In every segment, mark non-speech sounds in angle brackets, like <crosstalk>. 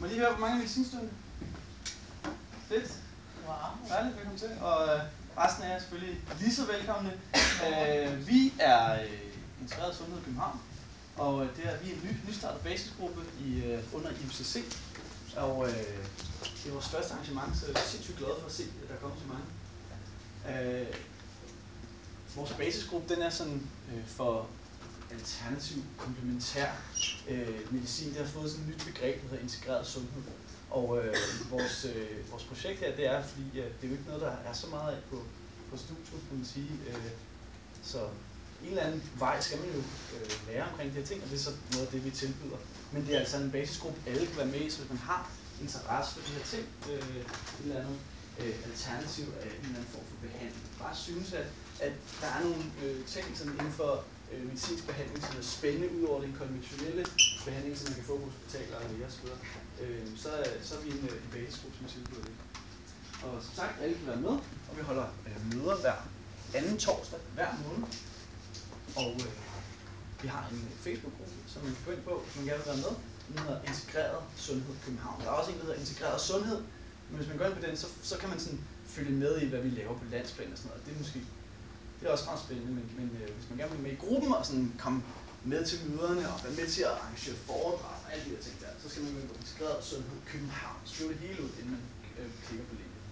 må lige høre, hvor mange medicinstuderende? Fedt. Wow. Dejligt, velkommen til. Og øh, resten af jer er selvfølgelig lige så velkomne. Øh, vi er øh, Integreret Sundhed i København, og øh, det er, vi er en ny, nystartet basisgruppe i, øh, under IMCC. Og øh, det er vores første arrangement, så jeg er sindssygt glad for at se, at der er kommet så mange. Øh, vores basisgruppe, den er sådan øh, for alternativ komplementær øh, medicin. Det har fået sådan et nyt begreb, der hedder integreret sundhed. Og øh, vores, øh, vores projekt her, det er, fordi øh, det er jo ikke noget, der er så meget af på, på studiet, kan man sige. Øh, så en eller anden vej skal man jo øh, lære omkring de her ting, og det er så noget af det, vi tilbyder. Men det er altså en basisgruppe, alle kan være med så hvis man har interesse for de her ting, øh, et eller andet øh, alternativ af en eller anden form for behandling. Bare synes, at, at der er nogle øh, ting sådan inden for øh, medicinsk behandling, som er spændende ud over den konventionelle behandling, som man kan få på hospitaler og læger osv., øh, så, så er vi en, øh, en basisgruppe, som tilbyder det. Og som sagt, alle kan være med, og vi holder øh, møder hver anden torsdag hver måned. Og øh, vi har en øh, Facebook-gruppe, som man kan gå ind på, hvis man gerne vil være med. Den hedder Integreret Sundhed København. Der er også en, der hedder Integreret Sundhed, men hvis man går ind på den, så, så kan man sådan følge med i, hvad vi laver på landsplan og sådan noget. Det er måske det er også ret spændende, men, men øh, hvis man gerne vil med i gruppen og sådan komme med til møderne og være med til at arrangere foredrag og alle de her ting der, så skal man på Integreret Sundhed København. Skriv det hele ud, inden man øh, klikker på linket.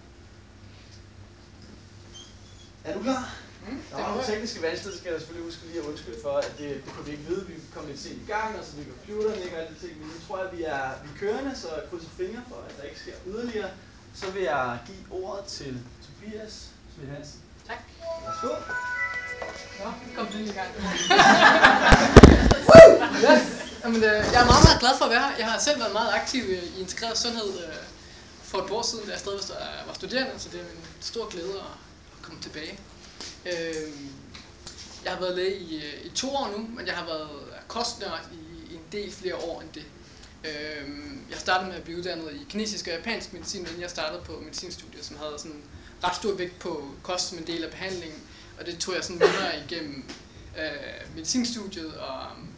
Er du klar? Mm, Der var nogle tekniske vanskeligheder, skal jeg selvfølgelig huske lige at undskylde for, at det, det kunne vi ikke vide. Vi kom lidt sent i gang, og så vi computeren ikke og alle de ting. Men nu tror jeg, at vi er, vi er kørende, så jeg krydser fingre for, at der ikke sker yderligere. Så vil jeg give ordet til Tobias Smidt Hansen. Tak. Værsgo. Nå, nu kom den i gang. <laughs> yes. Jamen, øh, jeg er meget, meget glad for at være her. Jeg har selv været meget aktiv øh, i integreret sundhed øh, for et år siden, da jeg stadig var- øh, var studerende, så det er en stor glæde at at komme tilbage. Øh, jeg har været læge i, øh, i to år nu, men jeg har været øh, kostnørd i, i en del flere år end det. Øh, jeg startede med at blive uddannet i kinesisk og japansk medicin, inden jeg startede på medicinstudiet, som havde sådan ret stor vægt på kost som en del af behandlingen. Og det tog jeg sådan videre igennem øh, medicinstudiet, og um,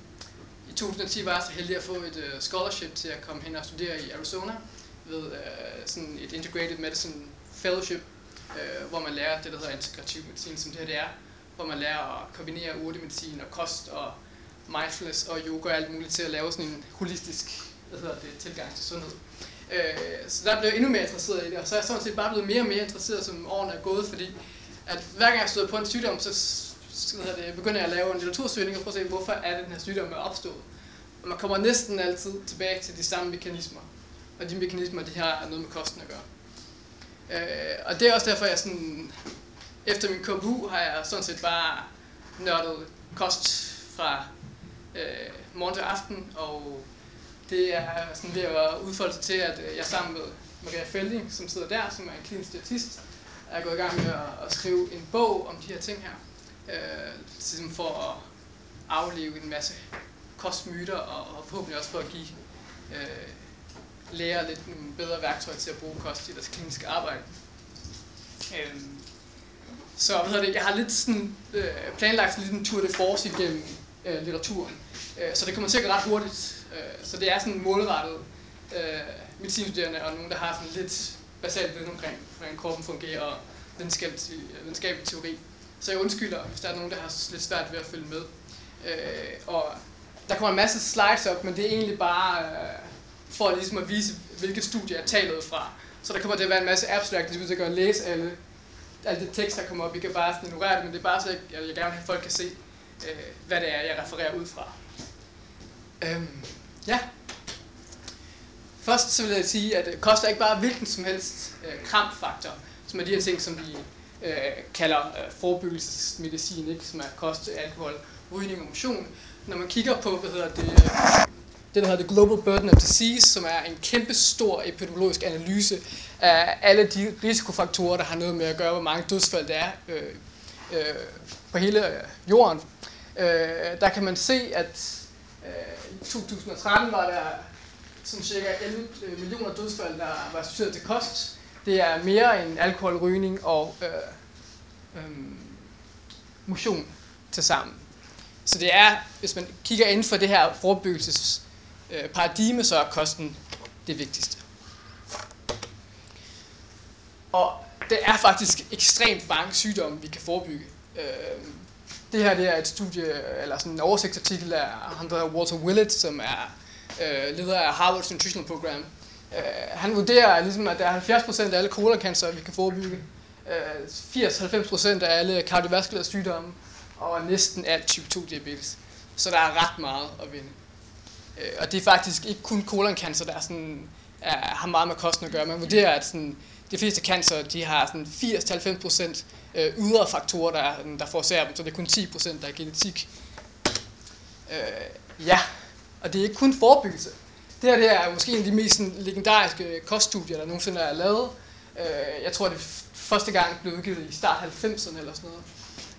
i 2010 var jeg så heldig at få et øh, scholarship til at komme hen og studere i Arizona ved øh, sådan et Integrated Medicine Fellowship, øh, hvor man lærer det, der hedder integrativ medicin, som det her det er, hvor man lærer at kombinere urtemedicin og kost og mindfulness og yoga og alt muligt til at lave sådan en holistisk hvad hedder det, tilgang til sundhed. Øh, så der blev jeg endnu mere interesseret i det, og så er jeg sådan set bare blevet mere og mere interesseret, som årene er gået, fordi at hver gang jeg støder på en sygdom, så s- hvad hedder det, begynder jeg at lave en litteratursøgning og prøve at se, hvorfor er det, den her sygdom er opstået. Og man kommer næsten altid tilbage til de samme mekanismer. Og de mekanismer, de har noget med kosten at gøre. Øh, og det er også derfor, jeg sådan, efter min KBU har jeg sådan set bare nørdet kost fra øh, morgen til aften, og det er sådan ved at udfolde sig til, at øh, jeg sammen med Maria Felding, som sidder der, som er en klinisk statist, er gået i gang med at, at skrive en bog om de her ting her, øh, ligesom for at afleve en masse kostmyter, og, og forhåbentlig også for at give øh, læger lidt nogle bedre værktøjer til at bruge kost i deres kliniske arbejde. Øh, så hvad hedder det, jeg har lidt sådan, øh, planlagt en lidt en tour de force igennem øh, litteraturen. Øh, så det kommer til at gå ret hurtigt. Øh, så det er sådan målrettet øh, medicinstuderende og nogen, der har sådan lidt basalt viden omkring, hvordan kroppen fungerer og videnskabelig, videnskabelig teori. Så jeg undskylder, hvis der er nogen, der har lidt svært ved at følge med. Øh, og der kommer en masse slides op, men det er egentlig bare øh, for ligesom at vise, hvilket studie jeg taler ud fra. Så der kommer til at være en masse abstract, det jeg kan læse alle, alle de tekster, der kommer op. Vi kan bare sådan ignorere det, men det er bare så, jeg, jeg gerne vil have, at folk kan se, øh, hvad det er, jeg refererer ud fra. Øhm, ja. Først så vil jeg sige, at det koster ikke bare hvilken som helst øh, krampfaktor, som er de her ting, som vi øh, kalder øh, forebyggelsesmedicin, ikke? som er kost, alkohol, rygning og motion. Når man kigger på, hvad hedder det, øh, det, der hedder The Global Burden of Disease, som er en kæmpe stor epidemiologisk analyse af alle de risikofaktorer, der har noget med at gøre, hvor mange dødsfald der er øh, øh, på hele øh, jorden. Øh, der kan man se, at øh, 2013 var der sådan cirka 11 øh, millioner dødsfald, der var associeret til kost. Det er mere end alkohol, rygning og øh, øh, motion til sammen. Så det er, hvis man kigger inden for det her forebyggelsesparadigme, øh, paradigme, så er kosten det vigtigste. Og det er faktisk ekstremt mange sygdomme, vi kan forebygge. Øh, det her det er et studie, eller sådan en oversigtsartikel af ham, der hedder Walter Willett, som er øh, leder af Harvard's Nutritional Program. Øh, han vurderer, ligesom, at der er 70% af alle koloncancer, vi kan forebygge. Øh, 80-90% af alle kardiovaskulære sygdomme, og næsten alt type 2 diabetes. Så der er ret meget at vinde. Øh, og det er faktisk ikke kun koloncancer, der er sådan, er, har meget med kosten at gøre. Man vurderer, at sådan, de fleste cancer de har sådan 80-90% øh, ydre faktorer, der, mm, der forårsager dem, så det er kun 10% der er genetik. Øh, ja, og det er ikke kun forebyggelse. Det her det er måske en af de mest sådan, legendariske koststudier, der nogensinde er lavet. Øh, jeg tror, det første gang blev udgivet i start 90'erne eller sådan noget.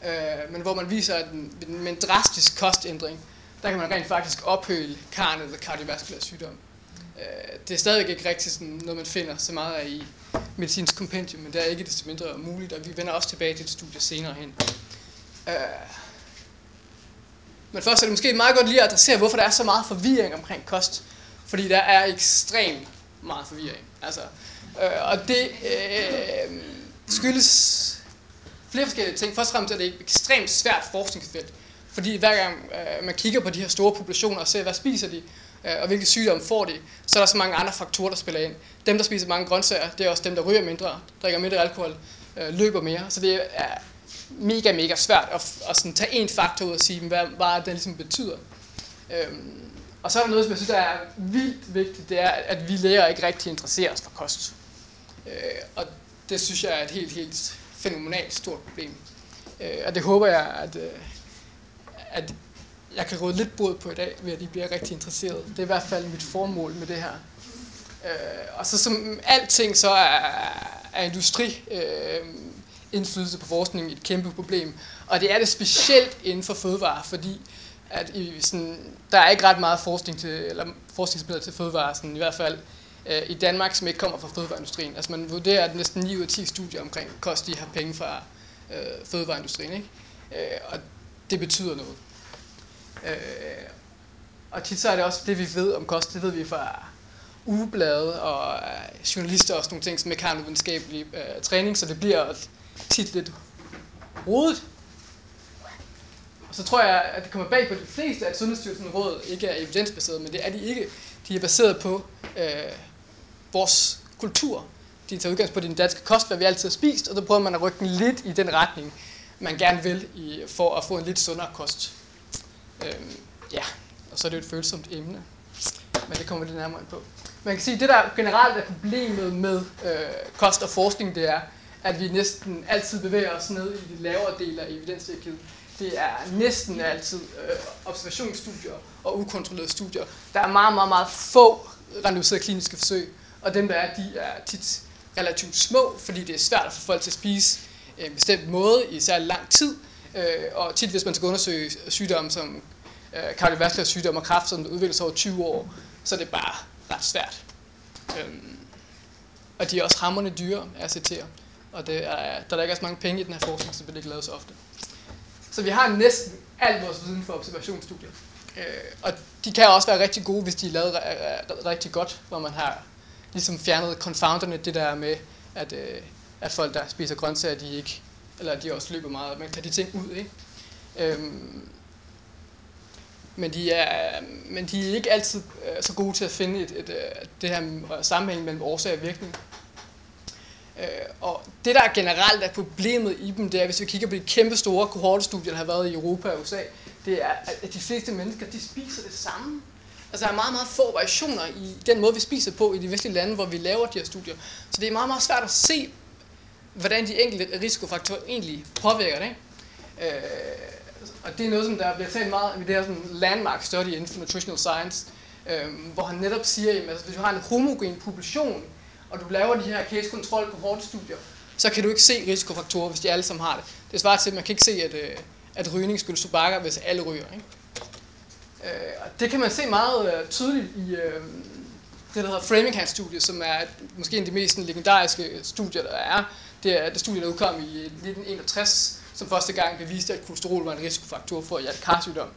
Øh, men hvor man viser, at med en drastisk kostændring, der kan man rent faktisk ophøle karnet eller kardiovaskulær sygdom. Øh, det er stadigvæk ikke rigtig sådan noget, man finder så meget af i medicinsk kompendium, men det er ikke desto mindre muligt, og vi vender også tilbage til et studie senere hen. Øh, men først er det måske meget godt lige at adressere, hvorfor der er så meget forvirring omkring kost. Fordi der er ekstremt meget forvirring. Altså, øh, og det øh, skyldes flere forskellige ting. Først og fremmest er det et ekstremt svært forskningsfelt. Fordi hver gang øh, man kigger på de her store populationer og ser, hvad spiser de, Øh, og hvilke sygdomme får de, så er der så mange andre faktorer, der spiller ind. Dem, der spiser mange grøntsager, det er også dem, der ryger mindre, drikker mindre alkohol, øh, løber mere. Så det er mega, mega svært at, at sådan tage en faktor ud og sige, hvad, hvad det ligesom betyder. Øhm, og så er der noget, som jeg synes er vildt vigtigt, det er, at vi lærer ikke rigtig interesserer os for kost. Øh, og det synes jeg er et helt, helt fænomenalt stort problem. Øh, og det håber jeg, at, øh, at jeg kan råde lidt bod på i dag, ved at I bliver rigtig interesseret. Det er i hvert fald mit formål med det her. Øh, og så som alting, så er, er industri øh, indflydelse på forskning et kæmpe problem. Og det er det specielt inden for fødevare, fordi at i sådan, der er ikke ret meget forskning til, eller forskningsmidler til fødevare, sådan, i hvert fald øh, i Danmark, som ikke kommer fra fødevareindustrien. Altså man vurderer, at næsten 9 ud af 10 studier omkring kost, de har penge fra øh, fødevareindustrien. Ikke? Øh, og det betyder noget. Øh, og tit så er det også det, vi ved om kost, det ved vi fra ugeblade og øh, journalister og sådan nogle ting, som ikke har en videnskabelig øh, træning, så det bliver tit lidt rodet. Og så tror jeg, at det kommer bag på de fleste, at Sundhedsstyrelsen råd ikke er evidensbaseret, men det er de ikke. De er baseret på øh, vores kultur. De tager udgangspunkt i den danske kost, hvad vi altid har spist, og så prøver man at rykke den lidt i den retning, man gerne vil, i, for at få en lidt sundere kost. Øhm, ja, og så er det jo et følsomt emne, men det kommer vi lidt nærmere ind på. Man kan sige, at det der generelt er problemet med øh, kost og forskning, det er, at vi næsten altid bevæger os ned i de lavere dele af evidenshierarkiet. Det er næsten altid øh, observationsstudier og ukontrollerede studier. Der er meget, meget, meget få randomiserede kliniske forsøg, og dem der er, de er tit relativt små, fordi det er svært at få folk til at spise øh, en bestemt måde i særlig lang tid. Øh, og tit hvis man skal undersøge sygdomme som øh, kardiovaskulære sygdomme og kræft, som udvikler sig over 20 år, så er det bare ret svært. Øhm, og de er også hammerne dyre at citere. Og det er, der er ikke så mange penge i den her forskning, så det ikke lavet så ofte. Så vi har næsten al vores viden for observationsstudier. Øh, og de kan også være rigtig gode, hvis de er lavet rigtig godt, hvor man har ligesom fjernet confounderne, det der med, at, øh, at folk, der spiser grøntsager, de ikke, eller de også løber meget, man tager de ting ud, ikke? Øhm, men de er, men de er ikke altid øh, så gode til at finde et, et, et, det her øh, sammenhæng mellem årsag og virkning. Øh, og det, der generelt er problemet i dem, det er, hvis vi kigger på de kæmpe store kohortestudier, der har været i Europa og USA, det er, at de fleste mennesker, de spiser det samme. Altså, der er meget, meget få variationer i den måde, vi spiser på i de vestlige lande, hvor vi laver de her studier. Så det er meget, meget svært at se, hvordan de enkelte risikofaktorer egentlig påvirker det. Ikke? Øh, og det er noget, som der bliver talt meget om i det her sådan landmark study inden for nutritional science, øh, hvor han netop siger, at altså, hvis du har en homogen population, og du laver de her case control studier, så kan du ikke se risikofaktorer, hvis de alle sammen har det. Det svarer til, at man kan ikke se, at, øh, at rygning skyldes tobakker, hvis alle ryger. Ikke? Øh, og det kan man se meget øh, tydeligt i øh, det, der hedder Framingham-studiet, som er måske en af de mest legendariske studier, der er. Det er det studie, der udkom i 1961, som første gang beviste, at kolesterol var en risikofaktor for hjertekarsygdom.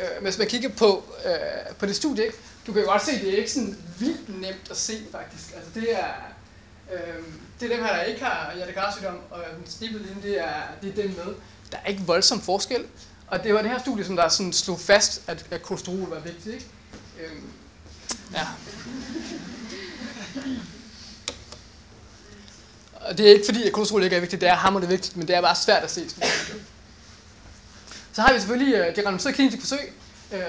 Øh, hvis man kigger på, øh, på det studie, du kan jo godt se, det er ikke sådan vildt nemt at se, faktisk. Altså, det er, øh, det er dem her, der ikke har hjertekarsygdom, og den strippede linje, det er, det er dem med. Der er ikke voldsom forskel. Og det var det her studie, som der sådan slog fast, at, at kolesterol var vigtigt. Ikke? Øh, ja. Og det er ikke fordi, at kolesterol ikke er vigtigt, det er hammerende vigtigt, men det er bare svært at se. Så har vi selvfølgelig øh, det randomiserede kliniske forsøg, øh,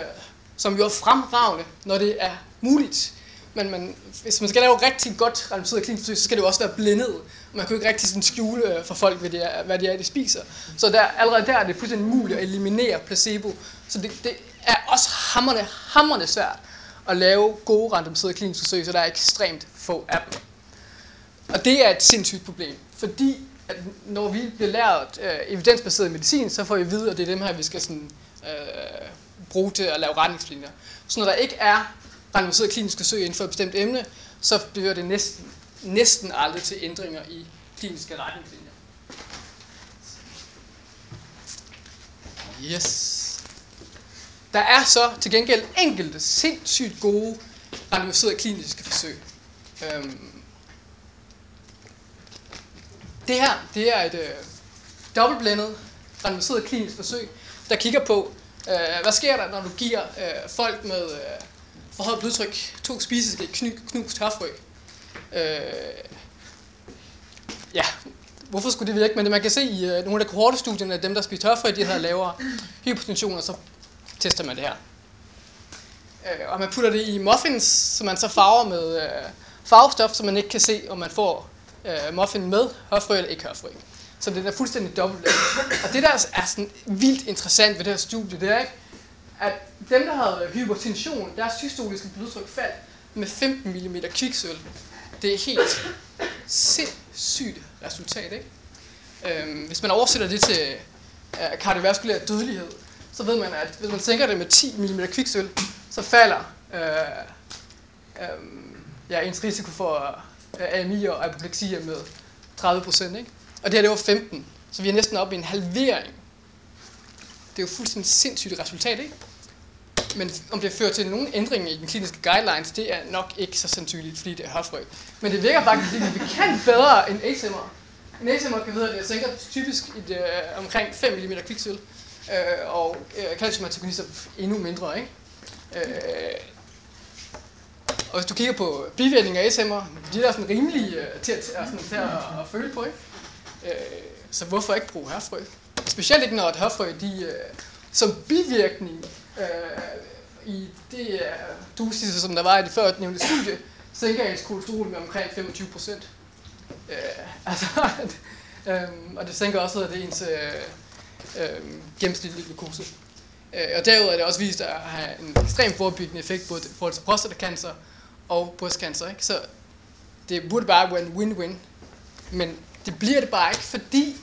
som jo er fremragende, når det er muligt. Men man, hvis man skal lave rigtig godt randomiseret klinisk forsøg, så skal det jo også være blindet. Man kan jo ikke rigtig sådan skjule øh, for folk, hvad det er, hvad det er, de spiser. Så der, allerede der er det fuldstændig muligt at eliminere placebo. Så det, det er også hammerne, hammerne svært at lave gode randomiserede kliniske forsøg, så der er ekstremt få af dem. Og det er et sindssygt problem, fordi at når vi bliver lært øh, evidensbaseret medicin, så får vi at vide, at det er dem her, vi skal sådan, øh, bruge til at lave retningslinjer. Så når der ikke er randomiseret klinisk forsøg inden for et bestemt emne, så bliver det næsten, næsten aldrig til ændringer i kliniske retningslinjer. Yes. Der er så til gengæld enkelte sindssygt gode randomiserede kliniske forsøg. Øhm. Det her, det er et øh, dobbeltblændet randomiseret klinisk forsøg, der kigger på, øh, hvad sker der, når du giver øh, folk med øh, forhøjet blodtryk to spiseskæg knust hørfrø. Øh, ja, hvorfor skulle det virke? Men man kan se i øh, nogle af de kohortestudierne, at dem, der spiser tørfrø, de har lavere hypertension, og så tester man det her. Øh, og man putter det i muffins, som man så farver med øh, farvestof, så man ikke kan se, om man får øh, muffin med hørfrø eller ikke hørfrø. Så det er fuldstændig dobbelt. Og det, der er sådan vildt interessant ved det her studie, det er ikke, at dem, der havde hypertension, deres systoliske blodtryk faldt med 15 mm kviksøl. Det er helt sindssygt resultat, ikke? Øhm, hvis man oversætter det til øh, kardiovaskulær dødelighed, så ved man, at hvis man sænker det med 10 mm kviksøl, så falder øh, øh, ja, ens risiko for AMI og apopleksi med 30 procent. Ikke? Og det her, det var 15. Så vi er næsten oppe i en halvering. Det er jo fuldstændig sindssygt resultat, ikke? Men om det fører til nogen ændring i den kliniske guidelines, det er nok ikke så sandsynligt, fordi det er hofrø. Men det virker faktisk, at vi kan bedre end ASMR. En ASMR kan vide, at det sænker typisk i det, øh, omkring 5 mm kviksøl, øh, og øh, calciumantagonister endnu mindre, ikke? Øh, og hvis du kigger på bivirkninger af ASMR, de er sådan rimelige øh, til, at, sådan, til at, at føle på, ikke? Øh, så hvorfor ikke bruge herfrø? Specielt ikke når et herfrø, de øh, som bivirkning øh, i det øh, dosis, som der var i det før nævnte studie, sænker ens kolesterol med omkring 25 procent. Øh, altså, <laughs> øh, og det sænker også det ens øh, øh, gennemsnitlige glukose. Øh, og derudover er det også vist at have en ekstrem forebyggende effekt både i forhold til prostatacancer og brystcancer. Ikke? Så det burde bare være en win-win. Men det bliver det bare ikke, fordi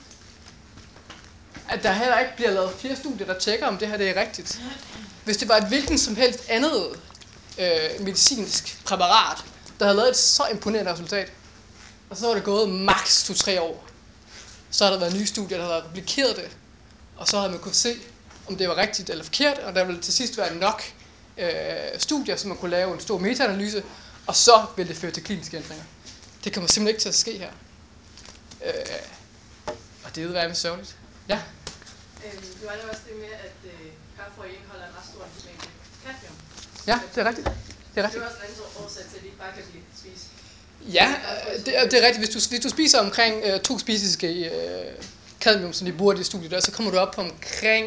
at der heller ikke bliver lavet flere studier, der tjekker, om det her det er rigtigt. Hvis det var et hvilken som helst andet øh, medicinsk præparat, der havde lavet et så imponerende resultat, og så var det gået maks 2-3 år, så har der været nye studier, der havde replikeret det, og så havde man kunne se, om det var rigtigt eller forkert, og der ville til sidst være nok øh, studier, så man kunne lave en stor metaanalyse, og så ville det føre til kliniske ændringer. Det kommer simpelthen ikke til at ske her. Øh, og det er jo sørgeligt. Ja? Øhm, du var også det med, at øh, kaffe indeholder en ret stor mængde cadmium. Ja, det er rigtigt. Det er rigtigt. Det er også en anden årsag til, at de ikke bare kan blive spist. Ja, det er, det er rigtigt. Hvis du, hvis du spiser omkring øh, to spiseske øh, cadmium, som de bruger i det studie der, så kommer du op på omkring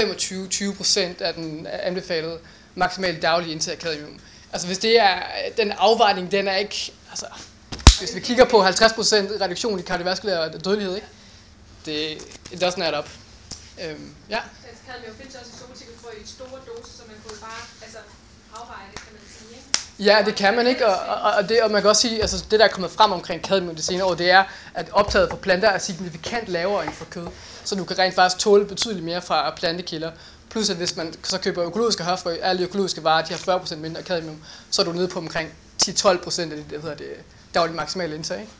25-20% af den anbefalede maksimale daglige indtag af cadmium. Altså hvis det er, den afvejning, den er ikke, altså, hvis vi kigger på 50% reduktion i kardiovaskulær dødelighed, ikke? Det, it doesn't add up. Øhm, ja. Altså cadmium findes også i solsikkefrø i store doser, så man kunne bare altså, afveje det, kan man sige, ikke? Ja, det kan man ikke, og, og, og, det, og man kan også sige, altså det der er kommet frem omkring cadmium det senere år, det er, at optaget på planter er signifikant lavere end for kød. Så du kan rent faktisk tåle betydeligt mere fra plantekilder. Plus at hvis man så køber økologiske hørfrø, alle økologiske varer, de har 40% mindre cadmium, så er du nede på omkring 10-12% af det, det hedder det, daglige maksimale indtag. Ikke?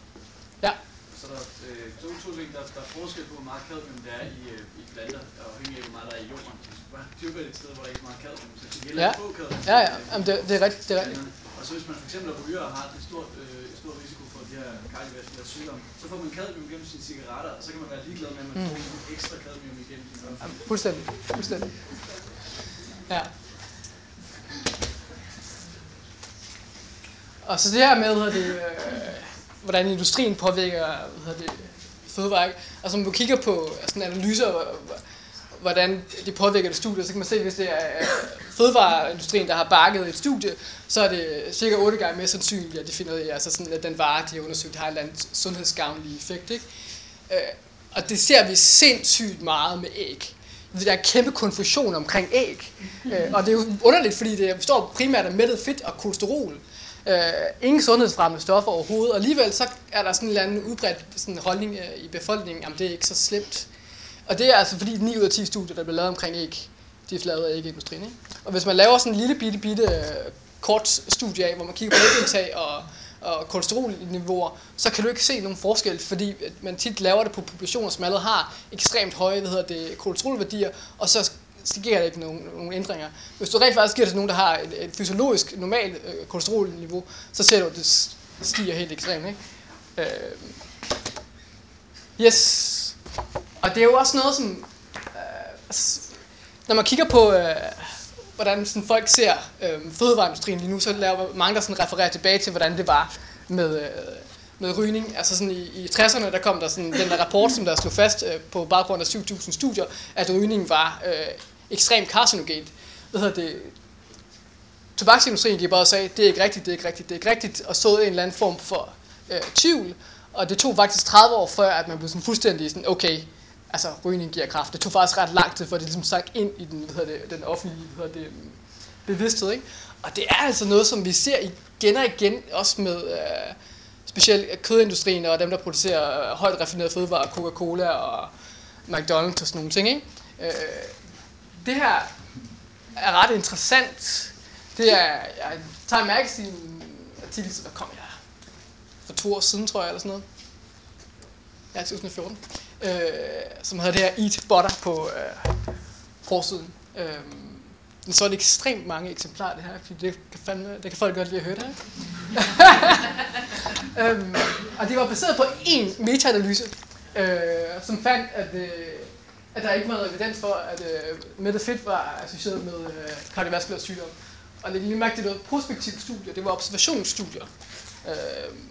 Ja. Så der er øh, to, to ting, der, der er forskel på, hvor meget cadmium der er i, øh, i planter, afhængig af, hvor meget der er i jorden. bare dyrker et sted, hvor der ikke er meget cadmium, så de Ja. hælder få cadmium. Ja, ja, Jamen, det, det er rigtigt, det er rigtigt. Og så hvis man for eksempel er ryger og har et stort, øh, et stort risiko for de her kardiovaskulære sygdomme, så får man cadmium gennem sine cigaretter, og så kan man være ligeglad med, at man Mm. får lidt ekstra cadmium igennem sin Ja, fuldstændig, fuldstændig. Ja. Og så det her med, hvad det, øh, hvordan industrien påvirker hvad det, fødevare. ikke? Altså når du kigger på sådan analyser, hvor- hvor- hvordan det påvirker det studie, så kan man se, hvis det er øh, fødevareindustrien, der har bakket et studie, så er det cirka 8 gange mere sandsynligt, at de finder ud af, altså sådan, at den vare, de har undersøgt, har en eller anden sundhedsgavnlig effekt. Ikke? Øh, og det ser vi sindssygt meget med æg. Der er kæmpe konfusion omkring æg. Øh, og det er jo underligt, fordi det består primært af mættet fedt og kolesterol. Øh, ingen sundhedsfremmende stoffer overhovedet, og alligevel så er der sådan en eller anden udbredt sådan holdning i befolkningen, om det er ikke så slemt. Og det er altså fordi 9 ud af 10 studier, der bliver lavet omkring æg, de er lavet af ægindustrien. Ikke? Og hvis man laver sådan en lille bitte, bitte øh, kort studie af, hvor man kigger på ægindtag og, og kolesterolniveauer, så kan du ikke se nogen forskel, fordi at man tit laver det på populationer, som allerede har ekstremt høje hvad hedder det, kolesterolværdier, og så sker der ikke nogen, nogen ændringer. Hvis du rent faktisk giver det til nogen, der har et, et fysiologisk normalt øh, kolesterolniveau, så ser du, at det stiger helt ekstremt. Ikke? Øh, yes. Og det er jo også noget, som... Øh, altså, når man kigger på, øh, hvordan sådan folk ser øh, fødevareindustrien lige nu, så laver mange, der sådan refererer tilbage til, hvordan det var med, øh, med rygning. Altså sådan i, i 60'erne, der kom der sådan den der rapport, som der slog fast øh, på baggrund af 7.000 studier, at rygning var øh, ekstremt carcinogent. Hvad hedder det? Tobaksindustrien gik bare og sagde, det er ikke rigtigt, det er ikke rigtigt, det er ikke rigtigt, og såede en eller anden form for øh, tvivl. Og det tog faktisk 30 år før, at man blev sådan fuldstændig sådan, okay, altså rygning giver kraft. Det tog faktisk ret lang tid, for det ligesom sank ind i den, hvad hedder det, den offentlige hvad hedder det, bevidsthed. Ikke? Og det er altså noget, som vi ser igen og igen, også med øh, specielt kødindustrien og dem, der producerer øh, højt raffinerede fødevarer, Coca-Cola og McDonald's og sådan nogle ting. Ikke? Øh, det her er ret interessant. Det er, jeg tager Magazine artikel, der kom jeg for to år siden, tror jeg, eller sådan noget. Ja, 2014. Øh, som hedder det her Eat Butter på øh, forsiden. Øh, den solgte ekstremt mange eksemplarer, det her, fordi det kan, fandme, det kan folk godt lide at høre det her. <laughs> øhm, og det var baseret på en metaanalyse, øh, som fandt, at, øh, at der ikke var noget evidens for, at øh, mættet fedt var associeret med øh, kardiovaskulær sygdom. Og det lige mærke det var prospektive prospektivt studie, det var observationsstudier. Øh,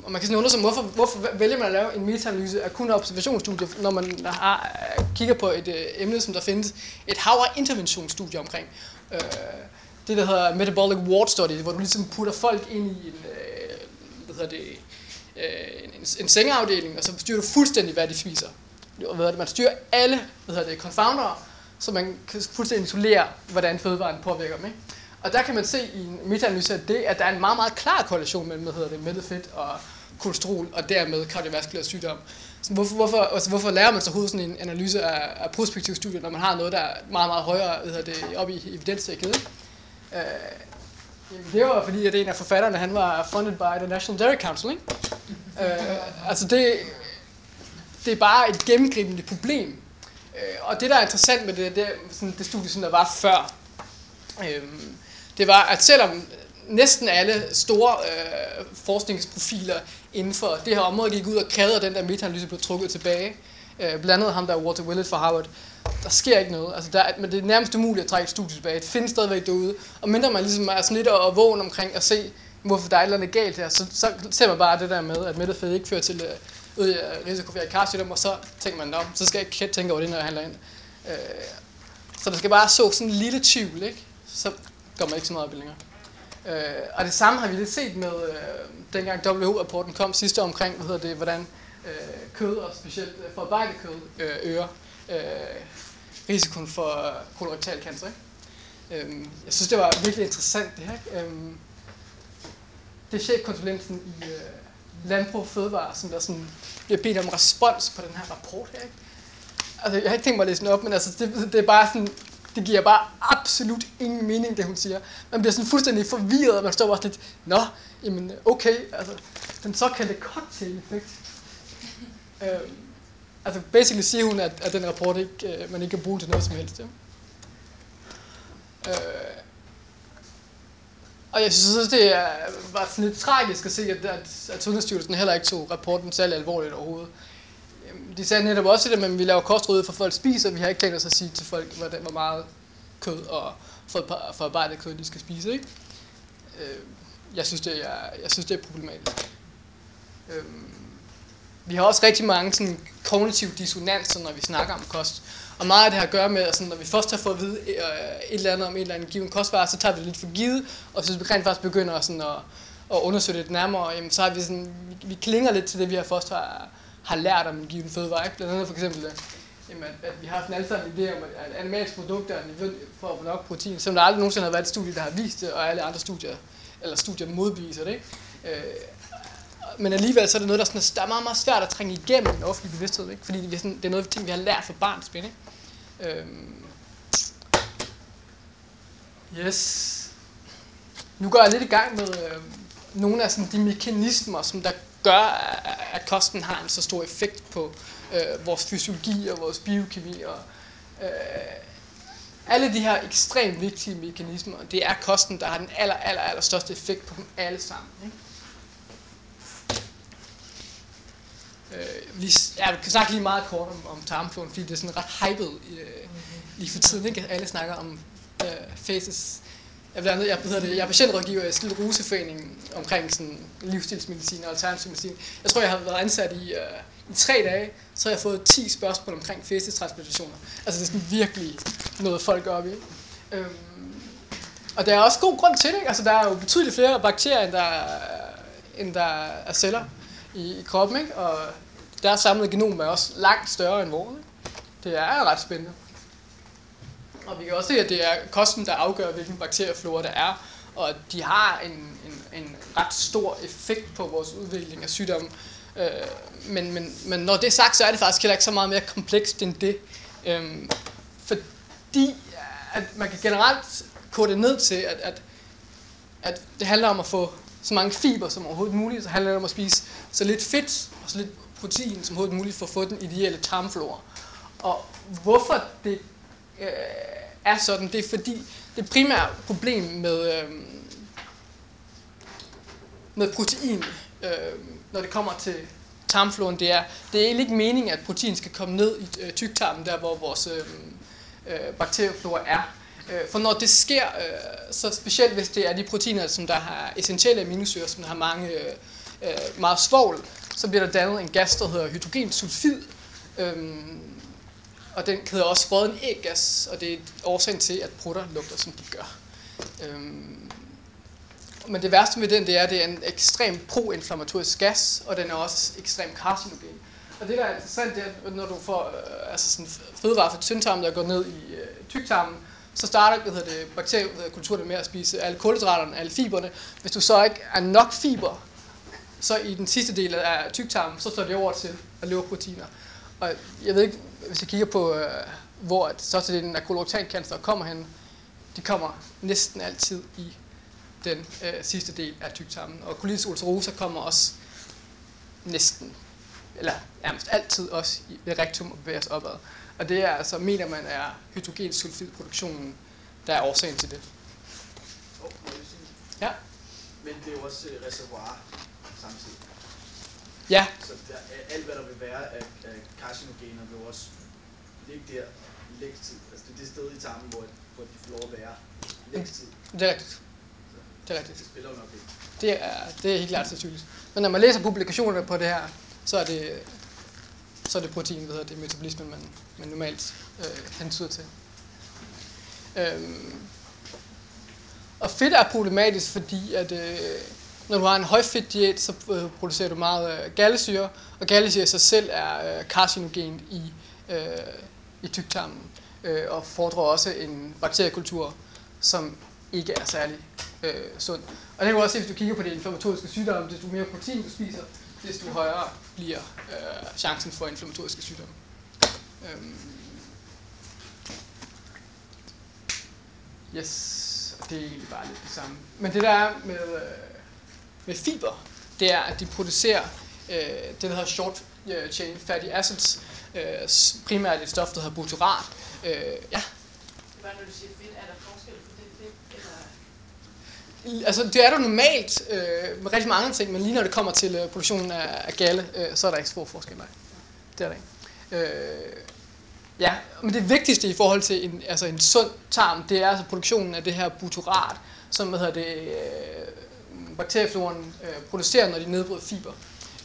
og man kan sådan undre sig, hvorfor, hvorfor vælger man at lave en meta-analyse af kun observationsstudier, når man har, øh, kigger på et øh, emne, som der findes et hav af interventionsstudier omkring. Øh, det, der hedder Metabolic Ward Study, hvor du ligesom putter folk ind i en, øh, hvad hedder det, øh, en, en sengeafdeling, og så styrer du fuldstændig, hvad de spiser. Hvad det, man styrer alle hvad hedder det, confounder, så man kan fuldstændig isolere, hvordan fødevaren påvirker dem. Ikke? Og der kan man se i en metaanalyse at, det, at der er en meget, meget klar korrelation mellem hvad hedder det, mættet fedt og kolesterol, og dermed kardiovaskulær sygdom. Så hvorfor, hvorfor, altså hvorfor lærer man så overhovedet sådan en analyse af, af prospektive studier, når man har noget, der er meget, meget højere hvad hedder det, op i evidensdækket? Øh, det var fordi, at en af forfatterne, han var funded by the National Dairy Council. Ikke? Øh, altså det, det er bare et gennemgribende problem. Øh, og det, der er interessant med det, det, sådan, det studie, som der var før, øh, det var, at selvom næsten alle store øh, forskningsprofiler inden for det her område gik ud og krævede, at den der metaanalyse ligesom blev trukket tilbage, øh, blandt andet ham der Walter Willett fra Harvard, der sker ikke noget. Altså, der, men det er nærmest umuligt at trække et studie tilbage. Det findes stadigvæk derude. Og mindre man ligesom er sådan lidt og vågen omkring at se, hvorfor der er et eller andet galt her, så, så ser man bare det der med, at mættet fedt ikke fører til øh, øget øh, risiko for karsygdom, og så tænker man, om, så skal jeg ikke tænke over det, når jeg handler ind. Øh, så der skal bare så sådan en lille tvivl, ikke? Så går man ikke så meget op i længere. Øh, og det samme har vi lidt set med, øh, dengang WHO-rapporten kom sidste år omkring, hvad hedder det, hvordan øh, kød og specielt øh, forarbejdet kød øh, øger øh, risikoen for øh, kolorektal cancer. Ikke? Øh, jeg synes, det var virkelig interessant det her. Øh, det er chefkonsulenten i øh, Landbrug og Fødevare, som der sådan bliver bedt om respons på den her rapport her. Ikke? Altså, jeg har ikke tænkt mig at læse den op, men altså, det, det er bare sådan, det giver bare absolut ingen mening, det hun siger. Man bliver sådan fuldstændig forvirret, og man står bare sådan lidt, nå, jamen okay, altså, den såkaldte cocktail-effekt. <laughs> øhm, altså, basically siger hun, at, at den rapport ikke, øh, man ikke kan bruge til noget som helst. Ja. Øh, og jeg synes også, det er, var sådan lidt tragisk at se, at, at, at Sundhedsstyrelsen heller ikke tog rapporten særlig alvorligt overhovedet. De sagde netop også, at vi laver kostråd for folk spiser, vi har ikke tænkt os at sige til folk, hvor meget kød og forarbejdet kød, de skal spise. Ikke? Øh, jeg, synes, det er, jeg synes, det er problematisk. Øh, vi har også rigtig mange sådan, kognitive dissonanser, når vi snakker om kost. Og meget af det har at gøre med, at sådan, når vi først har fået at vide øh, et eller andet om en eller anden given kostvare, så tager vi det lidt for givet, og så vi rent faktisk begynder sådan at, at undersøge det nærmere, jamen, så har vi, sådan, vi, vi klinger lidt til det, vi har først har, har lært om en given fødevare. Ikke? Blandt andet for eksempel, jamen, at, at vi har sådan alle sammen en idé om, at animalske produkter er nødvendige for at få nok protein, som der aldrig nogensinde har været et studie, der har vist det, og alle andre studier, eller studier modbeviser det. Ikke? Øh, men alligevel så er det noget, der, sådan, der er meget, meget svært at trænge igennem den offentlige bevidsthed, ikke? fordi det er, sådan, det er noget, ting, vi har lært fra barns ben. Ikke? Øhm. Yes. Nu går jeg lidt i gang med øh, nogle af sådan, de mekanismer, som der gør, at kosten har en så stor effekt på øh, vores fysiologi og vores biokemi. Og, øh, alle de her ekstremt vigtige mekanismer, det er kosten, der har den aller, aller, aller største effekt på dem alle sammen. Ikke? Øh, vi, ja, vi kan snakke lige meget kort om, om tarmfloden, fordi det er sådan ret hyped øh, lige for tiden. Ikke? Alle snakker om øh, faces. Jeg, blandt andet, jeg, hedder det, jeg er patientrådgiver i Skilderoseforeningen omkring sådan livsstilsmedicin og alternativ medicin. Jeg tror, jeg har været ansat i, øh, i tre dage, så har jeg fået 10 spørgsmål omkring facestransplantationer. Altså det er sådan virkelig noget, folk går op i. Øhm, og der er også god grund til det. Altså der er jo betydeligt flere bakterier, end der, øh, end der er celler i, i kroppen. Ikke? Og deres samlede genom er også langt større end vores. Det er ret spændende. Og vi kan også se, at det er kosten, der afgør, hvilken bakterieflora der er, og at de har en, en, en ret stor effekt på vores udvikling af sygdomme. Øh, men, men, men når det er sagt, så er det faktisk heller ikke så meget mere komplekst end det. Øhm, øh, fordi at man kan generelt kode det ned til, at, at, at det handler om at få så mange fiber som overhovedet muligt, så handler det om at spise så lidt fedt og så lidt protein som overhovedet muligt for at få den ideelle tarmflora. Og hvorfor det øh, er sådan, det er fordi, det primære problem med, øh, med protein, øh, når det kommer til tarmfloren, det er, det er egentlig ikke meningen, at protein skal komme ned i øh, tyktarmen, der hvor vores øh, øh, bakterieflora er. Øh, for når det sker, øh, så specielt hvis det er de proteiner, som der har essentielle aminosyre, som der har mange, øh, meget svovl, så bliver der dannet en gas, der hedder hydrogensulfid. Øhm, og den hedder også råden æggas, og det er årsagen til, at prutter lugter, som de gør. Øhm, men det værste med den, det er, at det er en ekstrem proinflammatorisk gas, og den er også ekstremt carcinogen. Og det, der er interessant, det er, når du får øh, altså sådan fødevare fra tyndtarmen, der går ned i øh, tyktarmen, så starter hvad hedder det, bakteriekulturen med at spise alle kulhydraterne, alle fiberne. Hvis du så ikke er nok fiber, så i den sidste del af tyktarmen, så står det over til at leve proteiner. Og jeg ved ikke, hvis jeg kigger på, øh, hvor så til den kolorektal cancer kommer hen, de kommer næsten altid i den øh, sidste del af tyktarmen. Og colitis ulcerosa kommer også næsten, eller nærmest altid også i, ved rektum og bevæger sig opad. Og det er altså, mener man, er hydrogensulfidproduktionen, der er årsagen til det. Ja. Men det er jo også øh, reservoir samtidig. Ja. Så der, alt hvad der vil være af, af carcinogener vil også ligge der længst tid. Altså det er det sted i tarmen, hvor, hvor de får lov at være længst tid. Det er rigtigt. Det er rigtigt. Det spiller jo nok ikke. Det er, det er helt klart sandsynligt. Men når man læser publikationerne på det her, så er det, så er det protein, hvad hedder det, metabolismen, man, man normalt øh, hensyder til. Øhm, og fedt er problematisk, fordi at, øh, når du har en højfedt diæt, så øh, producerer du meget øh, gallesyre, og gallesyre i sig selv er øh, carcinogen i, øh, i tyktarmen, øh, og fordrer også en bakteriekultur, som ikke er særlig øh, sund. Og det kan du også se, hvis du kigger på din inflammatoriske sygdomme, desto mere protein du spiser, desto højere bliver øh, chancen for inflammatoriske sygdomme. Øhm. Yes, og det er egentlig bare lidt det samme. Men det der er med, øh, med fiber, det er, at de producerer øh, det, der hedder short øh, chain fatty acids, øh, primært et stof, der hedder butyrat. Øh, ja. Hvad når du siger fedt, er der forskel på det altså det er der normalt øh, med rigtig mange ting, men lige når det kommer til øh, produktionen af, af galle, øh, så er der ikke stor forskel. Nej. Det er der ikke. Øh, ja, men det vigtigste i forhold til en, altså en sund tarm, det er altså produktionen af det her butyrat, som hvad hedder det, øh, bakteriefloren øh, producerer, når de nedbryder fiber.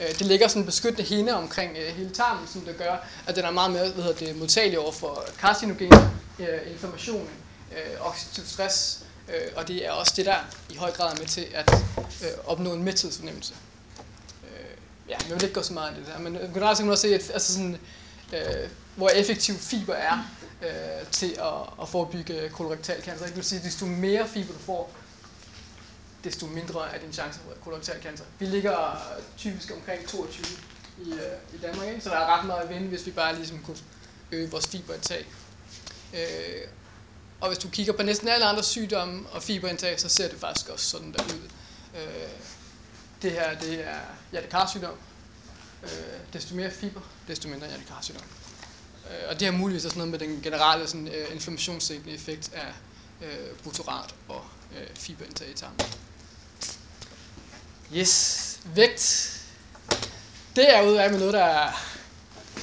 Øh, det ligger sådan en beskyttende hinde omkring øh, hele tarmen, som det gør, at den er meget mere hvad hedder det, modtagelig over for karcinogen, øh, inflammation, øh, oxidativ stress, øh, og det er også det, der i høj grad er med til at øh, opnå en mæthedsfornemmelse. Øh, ja, men jeg vil ikke gå så meget ind i det her, men øh, generelt så kan man også se, at altså sådan, øh, hvor effektiv fiber er øh, til at, at forebygge kolorektal cancer. Det vil sige, at desto mere fiber du får, desto mindre er din chance for kolorektal cancer. Vi ligger øh, typisk omkring 22 i, øh, i Danmark, ikke? så der er ret meget at vinde, hvis vi bare ligesom kunne øge vores fiberindtag. Øh, og hvis du kigger på næsten alle andre sygdomme og fiberindtag, så ser det faktisk også sådan der ud. Øh, det her det er hjertekarsygdom. Øh, desto mere fiber, desto mindre hjertekarsygdom. Øh, og det har muligvis også noget med den generelle sådan, øh, inflammationssænkende effekt af øh, butyrat og øh, fiberindtag i tarmen. Yes, vægt. Det er med noget, der er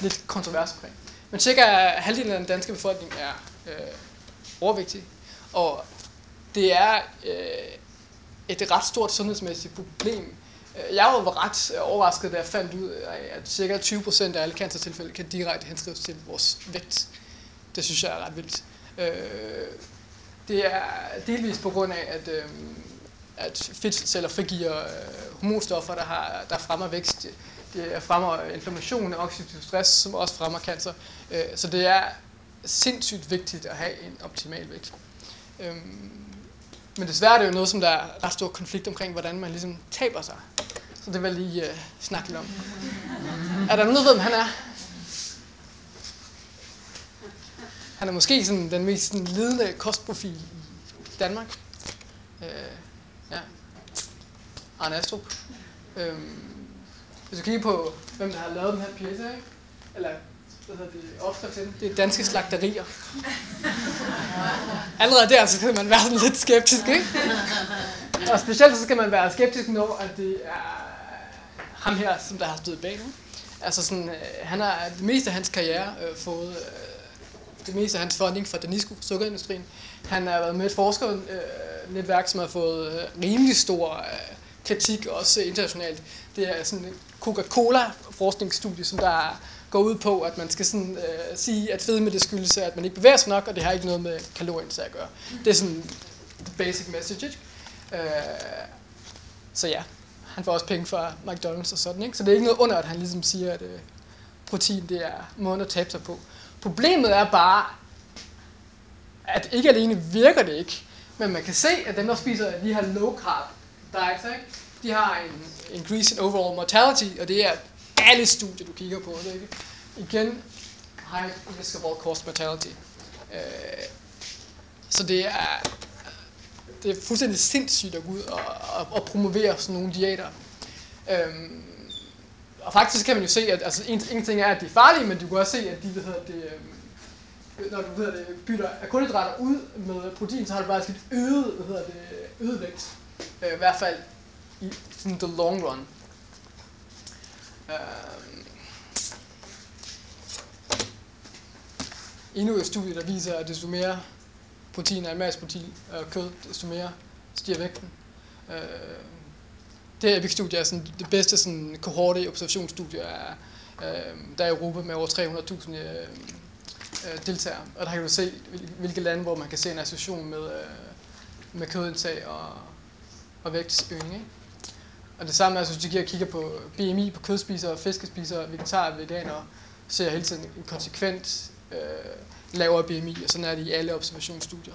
lidt kontrovers omkring. Men cirka halvdelen af den danske befolkning er øh, overvægtig, og det er øh, et ret stort sundhedsmæssigt problem. Øh, jeg var ret overrasket, da jeg fandt ud af, at cirka 20% af alle cancertilfælde kan direkte henskrives til vores vægt. Det synes jeg er ret vildt. Øh, det er delvis på grund af, at, øh, at fedtceller frigiver øh, hormonstoffer, der, har, der fremmer vækst. Det fremmer inflammation og oxidativ stress, som også fremmer cancer. Øh, så det er sindssygt vigtigt at have en optimal vægt. Øhm, men desværre er det jo noget, som der er ret stor konflikt omkring, hvordan man ligesom taber sig. Så det vil jeg lige øh, snakke lidt om. Er der nogen, der ved, hvem han er? Han er måske sådan den mest sådan, lidende kostprofil i Danmark. Øh. Arne Astrup. Øhm, hvis du kigger på, hvem der har lavet den her pjece, ikke? eller hvad hedder det, opskrift til det er danske slagterier. Allerede der, så kan man være sådan lidt skeptisk, ikke? Og specielt så skal man være skeptisk, når at det er ham her, som der har stået bag nu. Altså sådan, øh, han har det meste af hans karriere øh, fået øh, det meste af hans funding fra Danisco, sukkerindustrien. Han har været med et forskernetværk, som har fået øh, rimelig stor øh, kritik, også internationalt. Det er sådan et Coca-Cola-forskningsstudie, som der går ud på, at man skal sådan, øh, sige, at fedme det skyldes, at man ikke bevæger sig nok, og det har ikke noget med kalorien at gøre. Det er sådan the basic message. Ikke? Øh, så ja, han får også penge fra McDonald's og sådan. Ikke? Så det er ikke noget under, at han ligesom siger, at øh, protein det er måden at tabe sig på. Problemet er bare, at ikke alene virker det ikke, men man kan se, at dem, der spiser de her low carb diets, ikke? de har en increase in overall mortality, og det er alle studier, du kigger på. Det ikke? Igen, high risk of all cause mortality. Øh, så det er, det er fuldstændig sindssygt at gå ud og, og, og promovere sådan nogle diæter. Øhm, og faktisk kan man jo se, at altså, en, en ting er, at de er farlige, men du kan også se, at de, hvad hedder det, øhm, når du hedder det, bytter af kulhydrater ud med protein, så har du faktisk et øget, hvad hedder det, øget vægt. Øh, I hvert fald i sådan the long run. Øh, endnu et studie, der viser, at desto mere protein, animalsk protein og kød, desto mere stiger vægten. Øh, det her studie er sådan det bedste sådan, kohorte observationsstudie er, øh, der er i Europa med over 300.000 øh, øh, deltagere. Og der kan du se, hvilke lande, hvor man kan se en association med, øh, med kødindtag og, og vægtsøgning. Ikke? Og det samme er, hvis du kigger på BMI på kødspisere, fiskespisere, vegetarer, veganere, ser hele tiden en konsekvent øh, lavere BMI, og sådan er det i alle observationsstudier.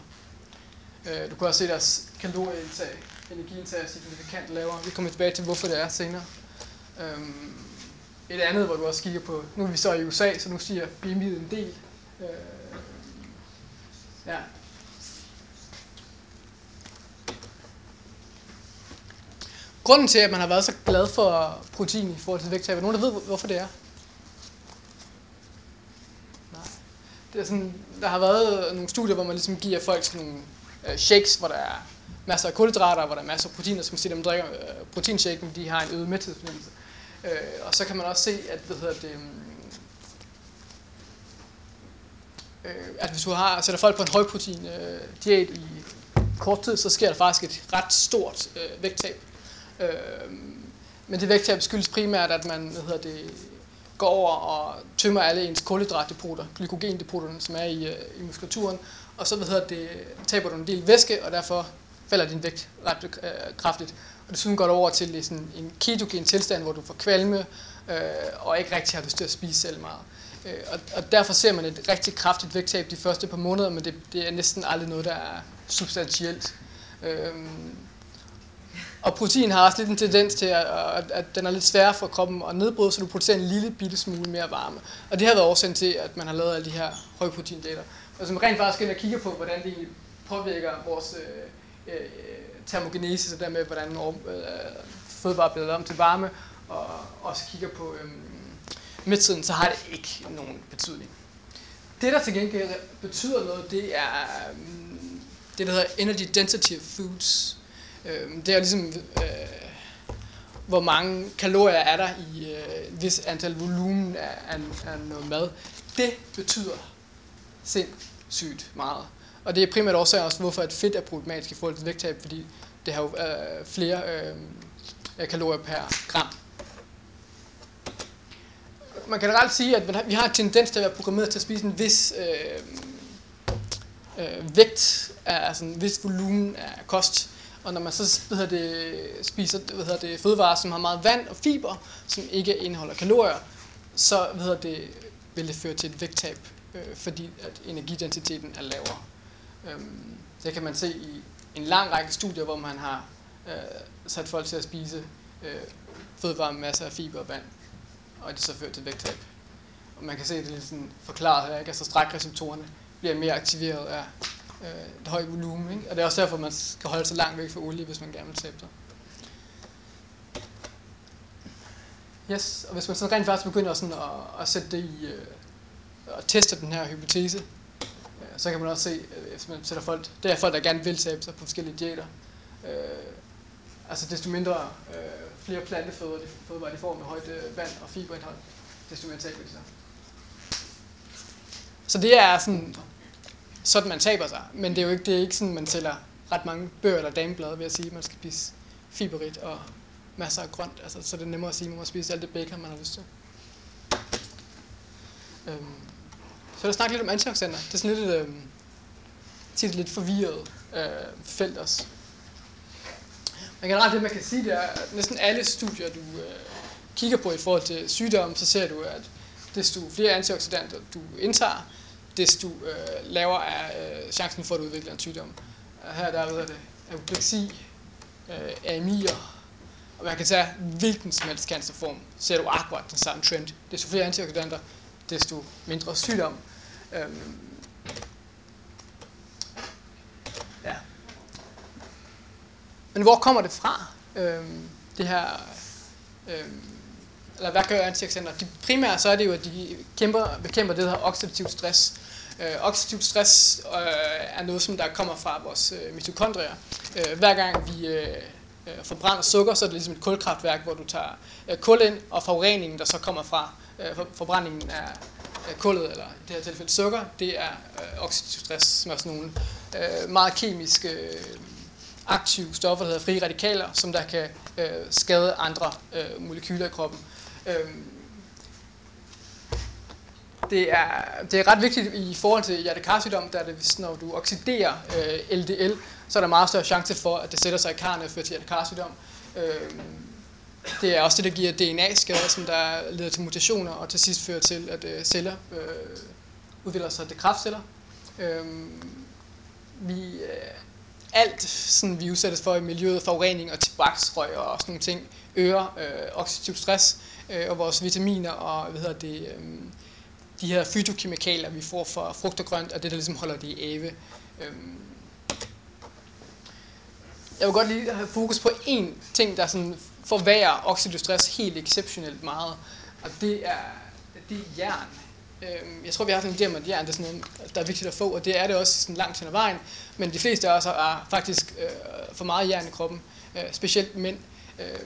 Øh, du kan også se deres kalorieindtag, energiindtag er signifikant lavere. Vi kommer tilbage til, hvorfor det er senere. Øhm, et andet, hvor du også kigger på, nu er vi så i USA, så nu siger BMI en del. Øh, ja. Grunden til, at man har været så glad for protein i forhold til vægttab, er nogen, der ved, hvorfor det er? Nej. Det er sådan, der har været nogle studier, hvor man ligesom giver folk sådan nogle øh, shakes, hvor der er masser af kulhydrater, hvor der er masser af protein, og så som siger, dem drikker øh, proteinshaken, de har en øget mæthedsfornemmelse. Øh, og så kan man også se, at, hvad hedder det, øh, at hvis du har, sætter folk på en højprotein øh, diæt i kort tid, så sker der faktisk et ret stort øh, vægttab. Øh, men det vægttab skyldes primært, at man hvad hedder det, går over og tømmer alle ens kulhydratdepoter, glykogendepoterne, som er i, øh, i muskulaturen, og så hvad hedder det, taber du en del væske, og derfor falder din vægt ret øh, kraftigt. Og desuden går du over til øh, sådan en ketogen tilstand, hvor du får kvalme, øh, og ikke rigtig har lyst til at spise selv meget. Øh, og, og derfor ser man et rigtig kraftigt vægttab de første par måneder, men det, det er næsten aldrig noget, der er substantielt. Øh, og protein har også lidt en tendens til, at, at, at den er lidt sværere for kroppen at nedbryde, så du producerer en lille bitte smule mere varme. Og det har været årsagen til, at man har lavet alle de her højproteindater. Og som rent faktisk ind og kigger på, hvordan det påvirker vores øh, øh, termogenese, så dermed hvordan øh, fødevarer bliver lavet om til varme, og også kigger på øh, midtiden, så har det ikke nogen betydning. Det, der til gengæld betyder noget, det er øh, det, der hedder energy density foods. Øh, det er ligesom, øh, hvor mange kalorier er der i øh, vis antal volumen af, af, af noget mad. Det betyder sindssygt meget. Og det er primært årsagen også, hvorfor at fedt er problematisk i forhold til vægttab, fordi det har jo øh, flere øh, kalorier per gram. Man kan generelt sige, at vi har en tendens til at være programmeret til at spise en vis øh, øh, vægt, af, altså en vis volumen af kost. Og når man så hvad hedder det, spiser hvad hedder det, fødevarer, som har meget vand og fiber, som ikke indeholder kalorier, så hvad hedder det, vil det føre til et vægttab, øh, fordi at energidensiteten er lavere. Øhm, det kan man se i en lang række studier, hvor man har øh, sat folk til at spise øh, fødevarer med masser af fiber og vand, og det så fører til vægttab. Og man kan se, at det er sådan forklaret her, ikke? altså strækreceptorerne bliver mere aktiveret af øh, et højt volumen. Ikke? Og det er også derfor, man skal holde sig langt væk fra olie, hvis man gerne vil tabe sig. Yes, og hvis man så rent faktisk begynder sådan at, at sætte det i, øh, og teste den her hypotese, øh, så kan man også se, øh, hvis man sætter folk, det er folk, der gerne vil tabe sig på forskellige diæter. Øh, altså desto mindre øh, flere plantefødder, de, fødevarer de får med højt øh, vand og fiberindhold, desto mere taber de sig. Så det er sådan sådan man taber sig. Men det er jo ikke, det er ikke sådan, man sælger ret mange bøger eller dameblade ved at sige, at man skal spise fiberrigt og masser af grønt. Altså, så det er nemmere at sige, at man må spise alt det bacon, man har lyst til. Øhm. Så lad os snakke lidt om antioxidanter. Det er sådan lidt, øhm, tit lidt forvirret øh, felt også. Men generelt det, man kan sige, det er, at næsten alle studier, du øh, kigger på i forhold til sygdom, så ser du, at desto flere antioxidanter du indtager, desto øh, lavere er øh, chancen for at udvikle en sygdom. Her der er det apopleksi, øh, AMI'er, og man kan tage hvilken som helst cancerform, ser du akkurat den samme trend. Desto flere antioxidanter, desto mindre sygdom. Øhm, ja. Men hvor kommer det fra? Øhm, det her øhm, eller hvad gør antioxidanter? De primære så er det jo, at de kæmper, bekæmper det, der hedder oxidativ stress. Øh, oxidativ stress øh, er noget, som der kommer fra vores øh, mitokondrier. Øh, hver gang vi øh, øh, forbrænder sukker, så er det ligesom et kulkraftværk, hvor du tager øh, kul ind, og forureningen, der så kommer fra øh, forbrændingen af øh, kullet, eller i det her tilfælde sukker, det er øh, oxidativ stress, som er sådan nogle øh, meget kemiske øh, aktive stoffer, der hedder frie radikaler, som der kan øh, skade andre øh, molekyler i kroppen. Øhm, det er, det er ret vigtigt i forhold til hjertekarsygdom, der er det, hvis når du oxiderer øh, LDL, så er der meget større chance for, at det sætter sig i karne og fører til hjertekarsygdom. Øhm, det er også det, der giver DNA-skader, som der leder til mutationer, og til sidst fører til, at øh, celler øh, udvikler sig til kraftceller. Øhm, vi, øh, alt, sådan, vi udsættes for i miljøet, forurening og tobaksrøg og sådan nogle ting, øger øh, oxidativ stress, øh, og vores vitaminer og hvad hedder det, øh, de her fytokemikalier, vi får fra frugt og grønt, og det, der ligesom holder det i ave. Øh. Jeg vil godt lige have fokus på én ting, der sådan forværrer oxidativ stress helt exceptionelt meget, og det er, det er jern. Øhm, jeg tror, vi har haft en idé om, at jern det er sådan noget, der er vigtigt at få, og det er det også sådan langt hen ad vejen. Men de fleste af os har faktisk øh, for meget jern i kroppen, øh, specielt mænd. Øh,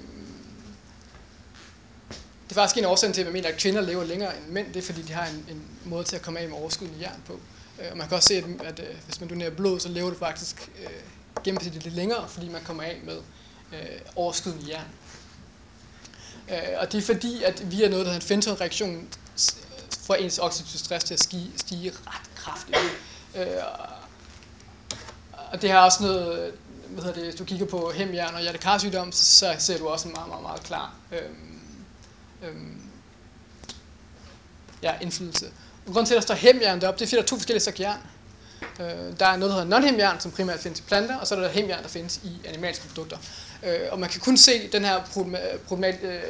er faktisk en årsag til, at man mener, at kvinder lever længere end mænd. Det er, fordi de har en, en måde til at komme af med overskydende jern på. Øh, og man kan også se, at, at øh, hvis man donerer blod, så lever det faktisk øh, gennemsnitligt lidt længere, fordi man kommer af med øh, overskydende jern. Øh, og det er fordi, at vi er noget, der hedder en Fenton-reaktion, øh, får ens oxidativ stress til at stige, stige ret kraftigt. Øh, og det har også noget, hvad hedder det, hvis du kigger på hemjern og hjertekarsygdom, så, så ser du også en meget, meget, meget klar øh, øhm, ja, indflydelse. Og grunden til, at der står hemjern deroppe, det er fordi, der er to forskellige slags jern. Øh, der er noget, der hedder non-hemjern, som primært findes i planter, og så er der hemjern, der findes i animalske produkter. Øh, og man kan kun se den her problemat, øh,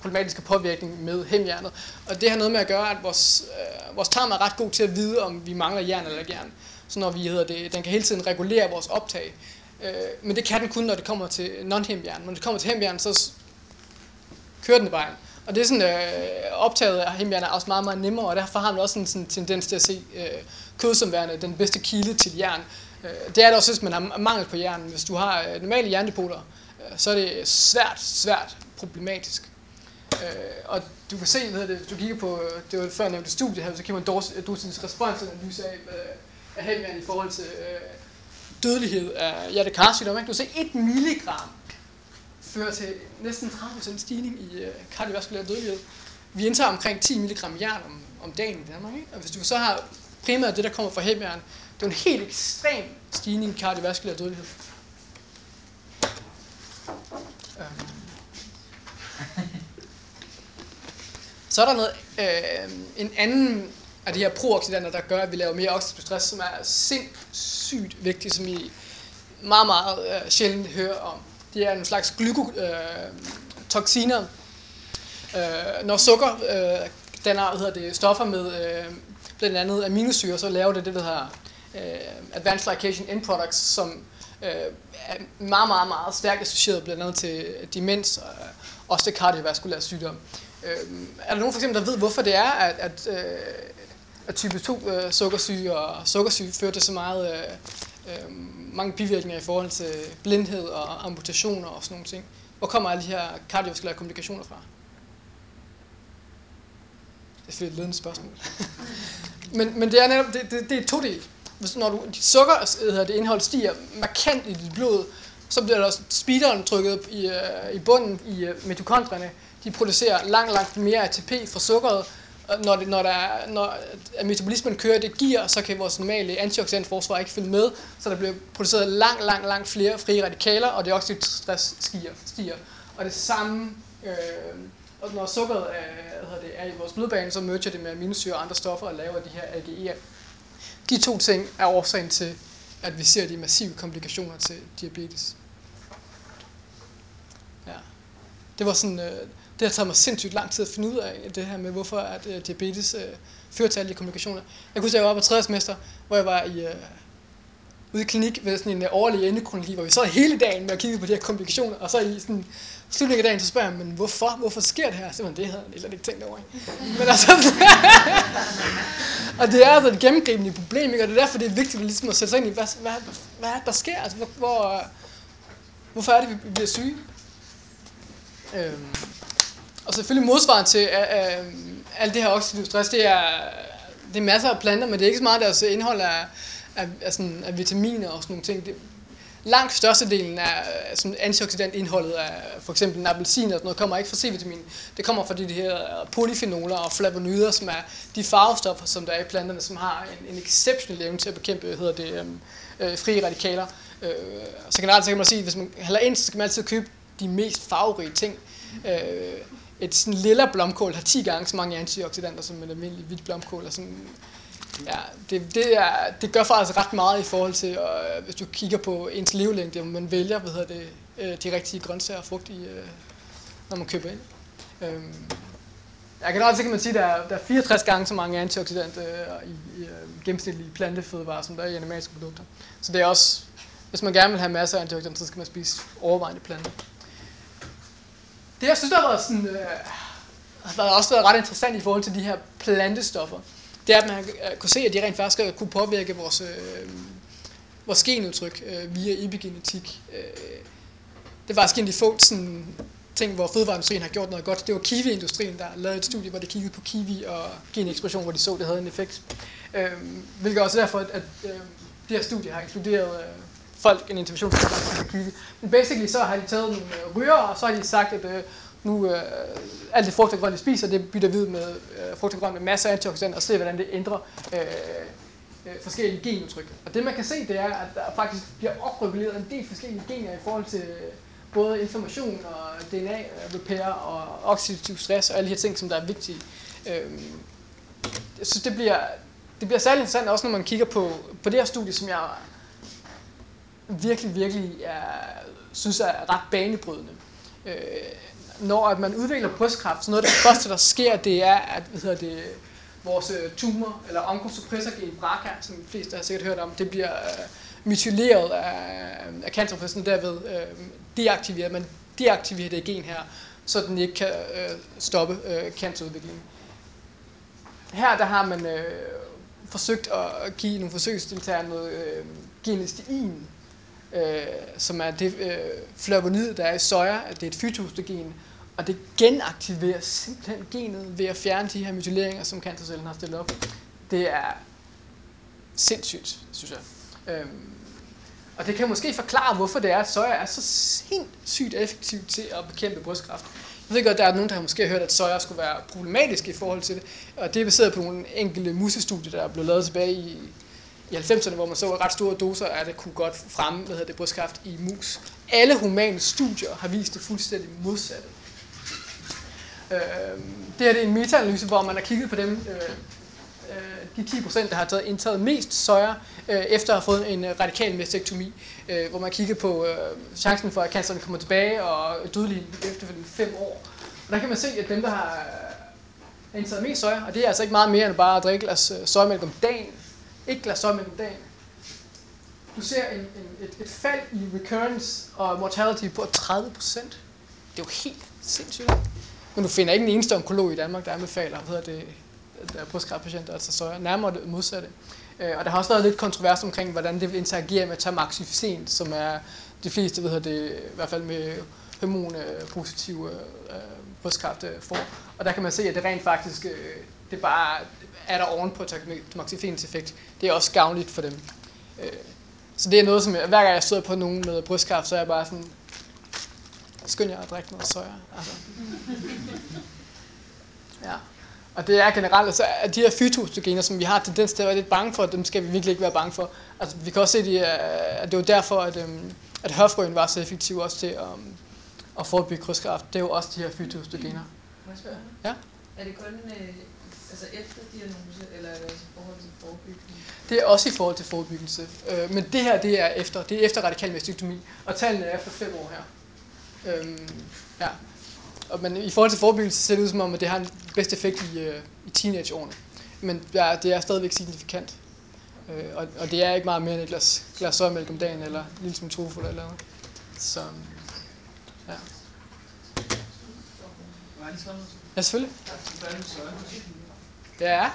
problematiske påvirkning med hemjernet. Og det har noget med at gøre, at vores, øh, vores tarm er ret god til at vide, om vi mangler jern eller ikke jern. Så når vi hedder det, den kan hele tiden regulere vores optag. Øh, men det kan den kun, når det kommer til non-hemjern. Når det kommer til hemjern, så kører den bare. vejen. Og det er sådan, øh, optaget af hemjern er også meget, meget nemmere, og derfor har man også en sådan tendens til at se øh, kød som værende den bedste kilde til jern. Øh, det er det også, hvis man har mangel på jern. Hvis du har øh, normale jerndepoter, øh, så er det svært, svært problematisk. Øh, og du kan se, hvad det, hvis du kigger på, øh, det var før nævnte studie her, så kan man dosis responsanalyse af, af hemjern i forhold til øh, dødelighed af hjertekarsygdom. Du kan se 1 milligram fører til næsten 30% stigning i øh, kardiovaskulær dødelighed. Vi indtager omkring 10 mg jern om, om dagen i Danmark. Ikke? Og hvis du så har primært det, der kommer fra hemjern, det er en helt ekstrem stigning i kardiovaskulær dødelighed. Øhm. Så er der noget, øh, en anden af de her prooxidanter, der gør, at vi laver mere oxidativ stress, som er sindssygt vigtigt, som I meget, meget øh, sjældent hører om. De er en slags glykotoxiner. Øh, øh, når sukker øh, danner hvad hedder det, stoffer med øh, blandt andet aminosyre, så laver det det, der hedder øh, Advanced Glycation End Products, som øh, er meget, meget, meget stærkt associeret blandt andet til demens og også til kardiovaskulære sygdomme. Øh, er der nogen for eksempel, der ved, hvorfor det er, at, at, øh, at type 2 øh, sukkersyge og sukkersyge fører til så meget, øh, øh, mange bivirkninger i forhold til blindhed og amputationer og sådan nogle ting? Hvor kommer alle de her kardiovaskulære komplikationer fra? Det er selvfølgelig et ledende spørgsmål. <laughs> men, men det er netop, det, det, det er to del. Hvis, når du, dit sukker, øh, hedder det indhold stiger markant i dit blod, så bliver der speederen trykket i, øh, i bunden i øh, mitokondrierne, de producerer langt, langt mere ATP fra sukkeret, når, det, når, der er, når metabolismen kører det gear, så kan vores normale antioxidantforsvar ikke følge med, så der bliver produceret langt, langt, langt flere frie radikaler, og det oxidative stress stiger. stiger. Og det samme, øh, og når sukkeret er, hvad det, er i vores blodbane, så merger det med aminosyre og andre stoffer og laver de her AGE'er. De to ting er årsagen til, at vi ser de massive komplikationer til diabetes. Ja. Det var sådan, øh, det har taget mig sindssygt lang tid at finde ud af det her med, hvorfor at, øh, diabetes øh, fører til alle de komplikationer. Jeg kunne huske, at jeg var på tredje semester, hvor jeg var i, øh, ude i klinik ved sådan en uh, årlig endekronologi, hvor vi sad hele dagen med at kigge på de her komplikationer, og så i sådan, slutningen af dagen, så spørger jeg, men hvorfor, hvorfor sker det her? Simpelthen, det havde jeg ikke tænkt over. Ikke? <laughs> Men altså, <laughs> og det er altså et gennemgribende problem, ikke? og det er derfor, det er vigtigt ligesom at sætte sig ind i, hvad, hvad, hvad er det, der sker? Altså, hvor, hvor, hvorfor er det, vi bliver syge? Øhm. Og selvfølgelig modsvaret til øh, øh, alt det her oxidativ stress, det er, det er masser af planter, men det er ikke så meget deres indhold af, af, af, sådan, af vitaminer og sådan nogle ting. Det, langt størstedelen af sådan antioxidantindholdet af for eksempel en appelsin og sådan noget, kommer ikke fra C-vitamin. Det kommer fra de her polyfenoler og flavonoider, som er de farvestoffer, som der er i planterne, som har en, en exceptionel evne til at bekæmpe hedder det, øhm, øh, frie radikaler. Øh, så generelt så kan man sige, at hvis man hælder ind, så skal man altid købe de mest farverige ting. Øh, et sådan lilla blomkål har 10 gange så mange antioxidanter som en almindelig hvidt blomkål. Og sådan, ja, det, det, er, det gør faktisk ret meget i forhold til, og hvis du kigger på ens levelængde, om man vælger hvad hedder det, øh, de rigtige grøntsager og frugt, i, øh, når man køber ind. Øhm, jeg kan også så kan man sige, at der er, der er 64 gange så mange antioxidanter i, i gennemsnitlige plantefødevarer, som der er i animalske produkter. Så det er også, hvis man gerne vil have masser af antioxidanter, så skal man spise overvejende planter det jeg synes, der har været, sådan, øh, altså, har været også været ret interessant i forhold til de her plantestoffer, det er, at man øh, kunne se, at de rent faktisk kunne påvirke vores, øh, vores genudtryk øh, via epigenetik. Øh, det var faktisk en af de få sådan, ting, hvor fødevareindustrien har gjort noget godt. Det var kiwi-industrien, der lavede et studie, hvor de kiggede på kiwi og genekspression, hvor de så, at det havde en effekt. Øh, hvilket også er derfor, at, at øh, det her studie har inkluderet øh, folk en interventionsprogram på kiwi. Men basically så har de taget nogle øh, ryger, og så har de sagt, at øh, nu øh, alt det frugt og grønt, de spiser, det bytter vi ud med øh, frugt og grønt med masser af antioxidanter, og se, hvordan det ændrer øh, øh, forskellige genudtryk. Og det man kan se, det er, at der faktisk bliver opreguleret en del forskellige gener i forhold til øh, både information og DNA øh, repair og oxidativ stress og alle de her ting, som der er vigtige. Øh, jeg synes, det bliver, det bliver særlig interessant også, når man kigger på, på det her studie, som jeg virkelig, virkelig er, synes er ret banebrydende. Øh, når at man udvikler brystkræft, så noget af det første, der sker, det er, at hvad hedder det, vores øh, tumor, eller onkosuppressorgen BRCA, som de fleste har sikkert hørt om, det bliver øh, mutyleret af, af cancerprocessen, derved øh, deaktiveret. Man deaktiverer det gen her, så den ikke kan øh, stoppe øh, cancerudviklingen. Her der har man øh, forsøgt at give nogle forsøgsdeltagere noget øh, genestein, Øh, som er det øh, flavonid, der er i soja, det er et fytostogen, og det genaktiverer simpelthen genet ved at fjerne de her mutyleringer, som cancercellen har stillet op. Det er sindssygt, synes jeg. Øhm, og det kan måske forklare, hvorfor det er, at soja er så sindssygt effektivt til at bekæmpe brystkræft. Jeg ved godt, der er nogen, der har måske hørt, at soja skulle være problematisk i forhold til det, og det er baseret på nogle enkelte musestudier, der er blevet lavet tilbage i, i 90'erne, hvor man så ret store doser af det kunne godt fremme hvad hedder det, brystkræft i mus. Alle humane studier har vist det fuldstændig modsatte. Øh, det her det er en metaanalyse, hvor man har kigget på dem, øh, øh, de 10 procent, der har taget, indtaget mest soja, øh, efter at have fået en øh, radikal mastektomi, øh, hvor man kigger på øh, chancen for, at canceren kommer tilbage og dødelighed efter 5 år. Og der kan man se, at dem, der har øh, indtaget mest soja, og det er altså ikke meget mere end bare at drikke glas øh, sojamælk om dagen, ikke glas sojamælk om dagen, du ser en, en, et, et fald i recurrence og mortality på 30 procent. Det er jo helt sindssygt. Men du finder ikke en eneste onkolog i Danmark, der anbefaler hvad hedder det, der er brystkræftpatienter, altså så nærmere det modsatte. Øh, og der har også været lidt kontrovers omkring, hvordan det vil interagere med tamoxifen, som er de fleste, ved det, i hvert fald med hormonpositive øh, brystkræft øh, får. Og der kan man se, at det rent faktisk, øh, det bare er der oven på tamoxifens effekt. Det er også gavnligt for dem. Øh, så det er noget, som jeg, hver gang jeg støder på nogen med brystkræft, så er jeg bare sådan, skynd jer at drikke noget soja. Altså. <laughs> Ja. Og det er generelt, altså, at de her fytostogener, som vi har tendens til at være lidt bange for, dem skal vi virkelig ikke være bange for. Altså, vi kan også se, at det var derfor, at, øhm, at hørfrøen var så effektiv også til at, um, at forebygge krydskræft. Det er jo også de her fytostogener. Ja. Er det kun øh, altså efter diagnose, eller er det også i forhold til forebyggelse? Det er også i forhold til forebyggelse. Øh, men det her, det er efter. Det er efter radikal mastektomi. Og tallene er efter fem år her. Øhm, ja. Og, men i forhold til forebyggelse ser det ud som om, at det har en bedst effekt i, øh, i teenageårene. Men ja, det er stadigvæk signifikant. Øh, og, og det er ikke meget mere end et glas, glas sojamælk om dagen, eller en lille smule tofu eller noget. Så, ja. Ja, selvfølgelig. Ja.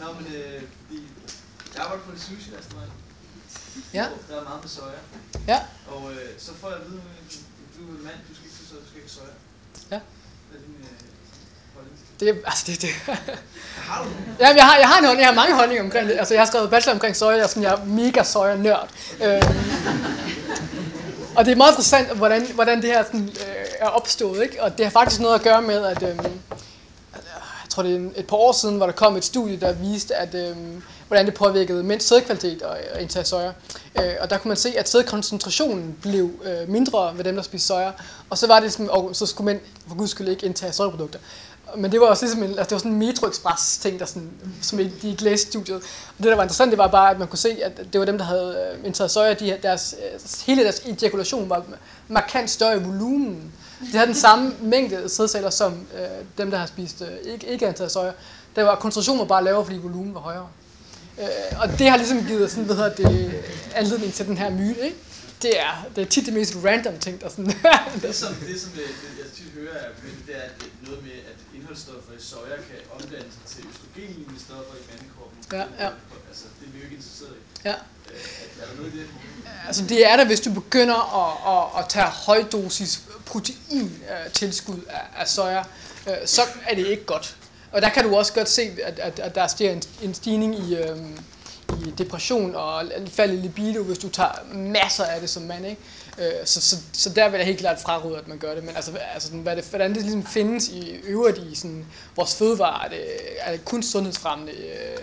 Nå, men øh, jeg arbejder på en sushi-restaurant. Ja. Der er meget med soja. Ja. Og øh, så får jeg at vide, at du er mand, du skal ikke spise du skal ikke soja. Ja. Hvad er din øh, holdning Det er, altså det, det. <laughs> Har du Jamen, jeg har, jeg har en holdning, jeg har mange holdninger omkring det. Altså, jeg har skrevet bachelor omkring soja, og sådan, jeg er mega soja-nørd. Øhm, og det er meget interessant, hvordan, hvordan det her sådan, øh, er opstået, ikke? Og det har faktisk noget at gøre med, at jeg tror det er et par år siden, hvor der kom et studie, der viste, at øh, hvordan det påvirkede mænds sædkvalitet og, øh, og indtage soja. Øh, og der kunne man se, at sædkoncentrationen blev øh, mindre ved dem, der spiste soja. Og så var det ligesom, sådan, og så skulle mænd for guds skyld ikke indtage sojaprodukter. Men det var også ligesom en, altså det var sådan en Metro Express ting, der sådan, som de ikke læste studiet. Og det, der var interessant, det var bare, at man kunne se, at det var dem, der havde øh, indtaget soja, de, deres, øh, hele deres ejakulation var markant større i volumen. De havde den samme mængde sædceller som øh, dem, der har spist øh, ikke, ikke indtaget soja. Der var koncentrationen var bare lavere, fordi volumen var højere. Øh, og det har ligesom givet sådan, hvad hedder det, anledning til den her myte, ikke? det er, det er tit det mest random ting, der sådan... <laughs> Det som, det, som jeg, jeg tit hører er argumentet, det er at det noget med, at indholdsstoffer i soja kan omdanne sig til østrogenlignende stoffer i mandekroppen. Ja, ja. Altså, det er vi jo ikke interesseret i. Ja. Altså det er der, hvis du begynder at, at, at tage højdosis protein øh, tilskud af, af soja, øh, så er det ikke godt. Og der kan du også godt se, at, at, at der sker en, en stigning i, øh, i depression og fald i libido, hvis du tager masser af det som mand. Ikke? Øh, så, så, så der vil jeg helt klart fraråde, at man gør det. Men altså, altså hvad det, hvordan det ligesom findes i øvrigt i sådan, vores fødevarer, er det, er det kun sundhedsfremmende øh,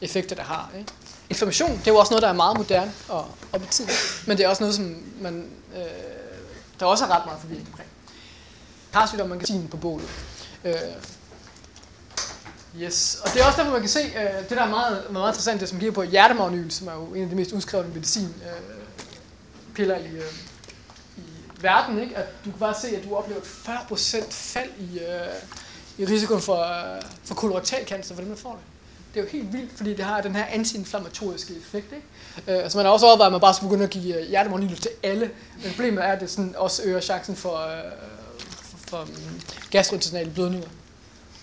effekter, der har. Ikke? Information, det er jo også noget, der er meget moderne og op i tiden. Men det er også noget, som man, øh, der også er ret meget forvirring omkring. Karsygdom, man kan sige på bålet. Øh, yes. Og det er også derfor, man kan se, øh, det der er meget, meget interessant, det som giver på hjertemagnyl, som er jo en af de mest udskrevne medicin øh, piller i, øh, i verden, ikke? at du kan bare se, at du oplever et 40% fald i, øh, i risikoen for, øh, for kolorektal cancer, hvordan man får det. Det er jo helt vildt, fordi det har den her antiinflammatoriske effekt. Ikke? Øh, så man har også overvejet, at man bare skulle begynde at give øh, hjertemornilo til alle. Men problemet er, at det sådan også øger chancen for, øh, for, for um, gastrointestinale blødninger.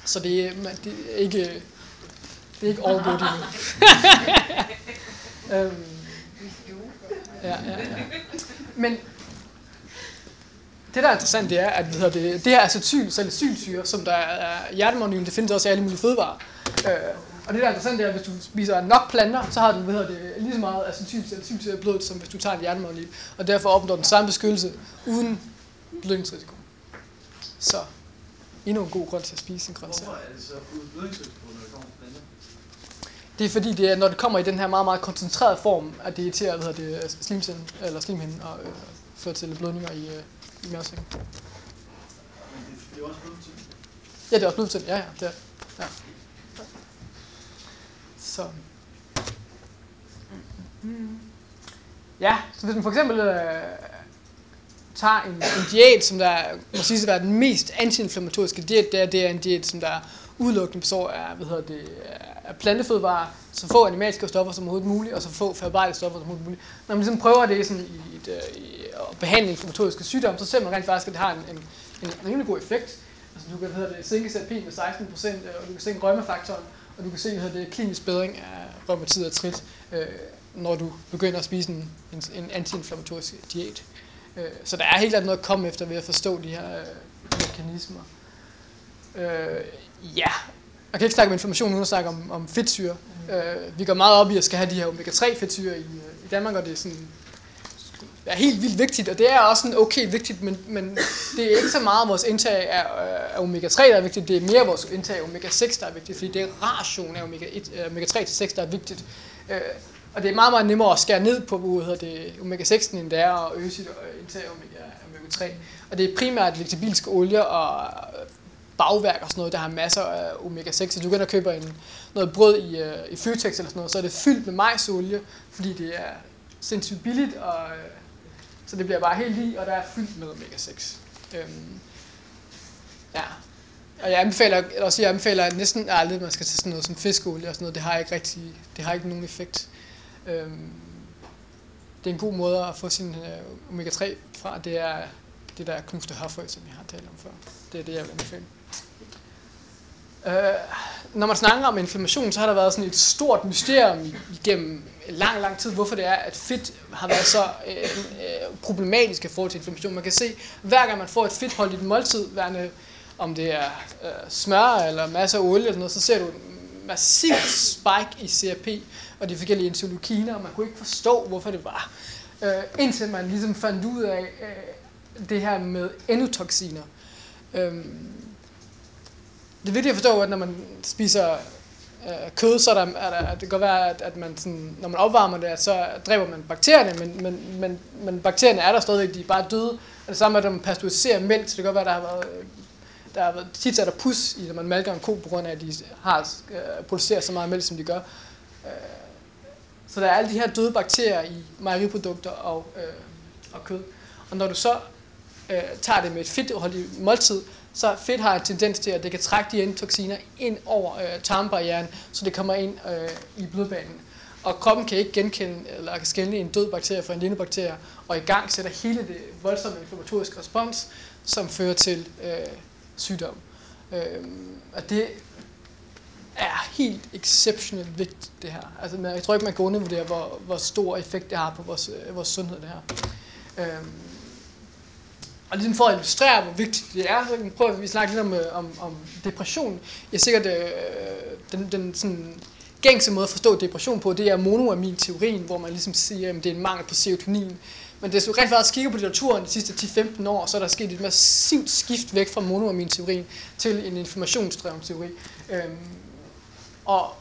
Så det er, man- det er ikke, det er ikke good endnu. <laughs> øhm, ja, ja, ja. Men det, der er interessant, det er, at hvad det, det her acetyl, salicylsyre, som der er hjertemornil, det findes også i alle mulige fødevarer. Øh, og det, der er interessant, det er, at hvis du spiser nok planter, så har du hvad hedder det, lige så meget acetyl salicylsyre i blodet, som hvis du tager en hjertemornil. Og derfor opnår den samme beskyttelse uden blødningsrisiko. Så endnu en god grund til at spise en grøntsag. Hvorfor er det så uden blødningsrisiko, når det kommer planter? Det er fordi, det er, når det kommer i den her meget, meget koncentrerede form, at det irriterer hvad hedder det, slimhinden, eller slimhinden og øh, fører til blødninger i, øh, i mavesækken. Men det, det er også blodfortyndende. Ja, det er også blodtænd. Ja, ja, det er. Så. Mm-hmm. Ja, så hvis man for eksempel øh, tager en, en diæt, som der må siges at være den mest antiinflammatoriske diæt, det er, det er en diæt, som der udelukkende består af, hvad hedder det, af plantefødevarer, så få animalske stoffer som overhovedet muligt, og så få forarbejdede stoffer som overhovedet muligt. Når man ligesom prøver det sådan i, et, øh, i at behandle inflammatoriske sygdomme, så ser man rent faktisk, at det har en, en, en rimelig god effekt. Altså du kan hvad hedder det, sænke CRP med 16%, øh, og du kan sænke rømmefaktoren og du kan se hedder det, klinisk bedring af rheumatiid og artrit, øh, når du begynder at spise en, en, en antiinflammatorisk diæt. Øh, så der er helt klart noget at komme efter ved at forstå de her øh, mekanismer. Øh, ja, jeg kan ikke snakke om inflammation uden at snakke om, om fedtsyre. Øh, vi går meget op i at skal have de her omega-3 fedtsyre i, øh, i Danmark, og det er sådan er helt vildt vigtigt, og det er også sådan okay vigtigt, men, men det er ikke så meget vores indtag af, øh, af omega-3, der er vigtigt, det er mere vores indtag af omega-6, der er vigtigt, fordi det er rationen af omega-1, øh, omega-3 til 6, der er vigtigt. Øh, og det er meget, meget nemmere at skære ned på hvad hedder det, omega-6, end det er at øge sit øh, indtag af omega- omega-3. Og det er primært vegetabilske olier og bagværk og sådan noget, der har masser af omega-6. Så du kan ind og køber en, noget brød i, øh, i Føtex eller sådan noget, så er det fyldt med majsolie, fordi det er sindssygt billigt, og øh, så det bliver bare helt lige, og der er fyldt med omega-6. Øhm, ja. Og jeg anbefaler, eller også jeg anbefaler næsten aldrig, at man skal tage sådan noget som fiskolie og sådan noget. Det har ikke rigtig, det har ikke nogen effekt. Øhm, det er en god måde at få sin øh, omega-3 fra. Det er det der knuste hørfrø, som jeg har talt om før. Det er det, jeg vil anbefale. Øh, når man snakker om inflammation, så har der været sådan et stort mysterium igennem lang, lang tid, hvorfor det er, at fedt har været så øh, øh, problematisk i forhold til inflammation. Man kan se, hver gang man får et fedtholdigt måltid, værende, om det er øh, smør eller masser af olie eller sådan noget, så ser du en massiv spike i CRP og de forskellige interleukiner, og man kunne ikke forstå, hvorfor det var. Øh, indtil man ligesom fandt ud af øh, det her med endotoxiner. Øh, det er vigtigt at forstå, at når man spiser øh, kød, så er der, er der, det kan godt være, at, at man sådan, når man opvarmer det, så dræber man bakterierne, men, men, men, men bakterierne er der stadigvæk, de er bare døde. Og det samme er, at når man pasteuriserer mælk, så det kan godt være, der har været, øh, der har været tit er der pus i, når man malker en ko, på grund af, at de har, øh, producerer så meget mælk, som de gør. Øh, så der er alle de her døde bakterier i mejeriprodukter og, øh, og kød. Og når du så øh, tager det med et fedtholdigt måltid, så fedt har en tendens til, at det kan trække de toksiner ind over øh, tarmbarrieren, så det kommer ind øh, i blodbanen. og kroppen kan ikke genkende eller kan skelne en død bakterie fra en levende bakterie, og i gang sætter hele det voldsomme inflammatoriske respons, som fører til øh, sygdom. Øh, og det er helt exceptionelt vigtigt, det her. Altså, jeg tror ikke, man kan undervurdere, hvor, hvor stor effekt det har på vores, øh, vores sundhed, det her. Øh, og ligesom for at illustrere, hvor vigtigt det er, så kan vi prøve at vi snakke lidt om, øh, om, om depression. Jeg er sikkert, øh, den, den sådan, gængse måde at forstå depression på, det er monoamin-teorien, hvor man ligesom siger, at det er en mangel på serotonin. Men det du rent faktisk kigger på litteraturen de sidste 10-15 år, så er der sket et massivt skift væk fra monoamin-teorien til en informationsdreven teori. Øhm, og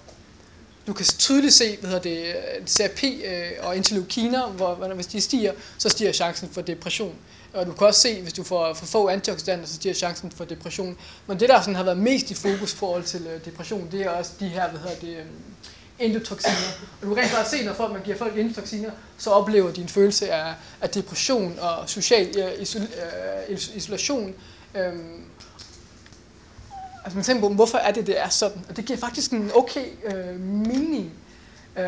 du kan tydeligt se, hvad hedder det, øh, CRP øh, og interleukiner, hvor, hvis de stiger, så stiger chancen for depression. Og du kan også se, hvis du får for få antioxidanter, så stiger chancen for depression. Men det, der sådan har været mest i fokus forhold til øh, depression, det er også de her, hvad hedder det, endotoxiner. Og du kan rent faktisk se, når folk, man giver folk endotoxiner, så oplever de en følelse af, af depression og social isolation. Øhm, altså man tænker på, hvorfor er det, det er sådan? Og det giver faktisk en okay øh, mening. Øh,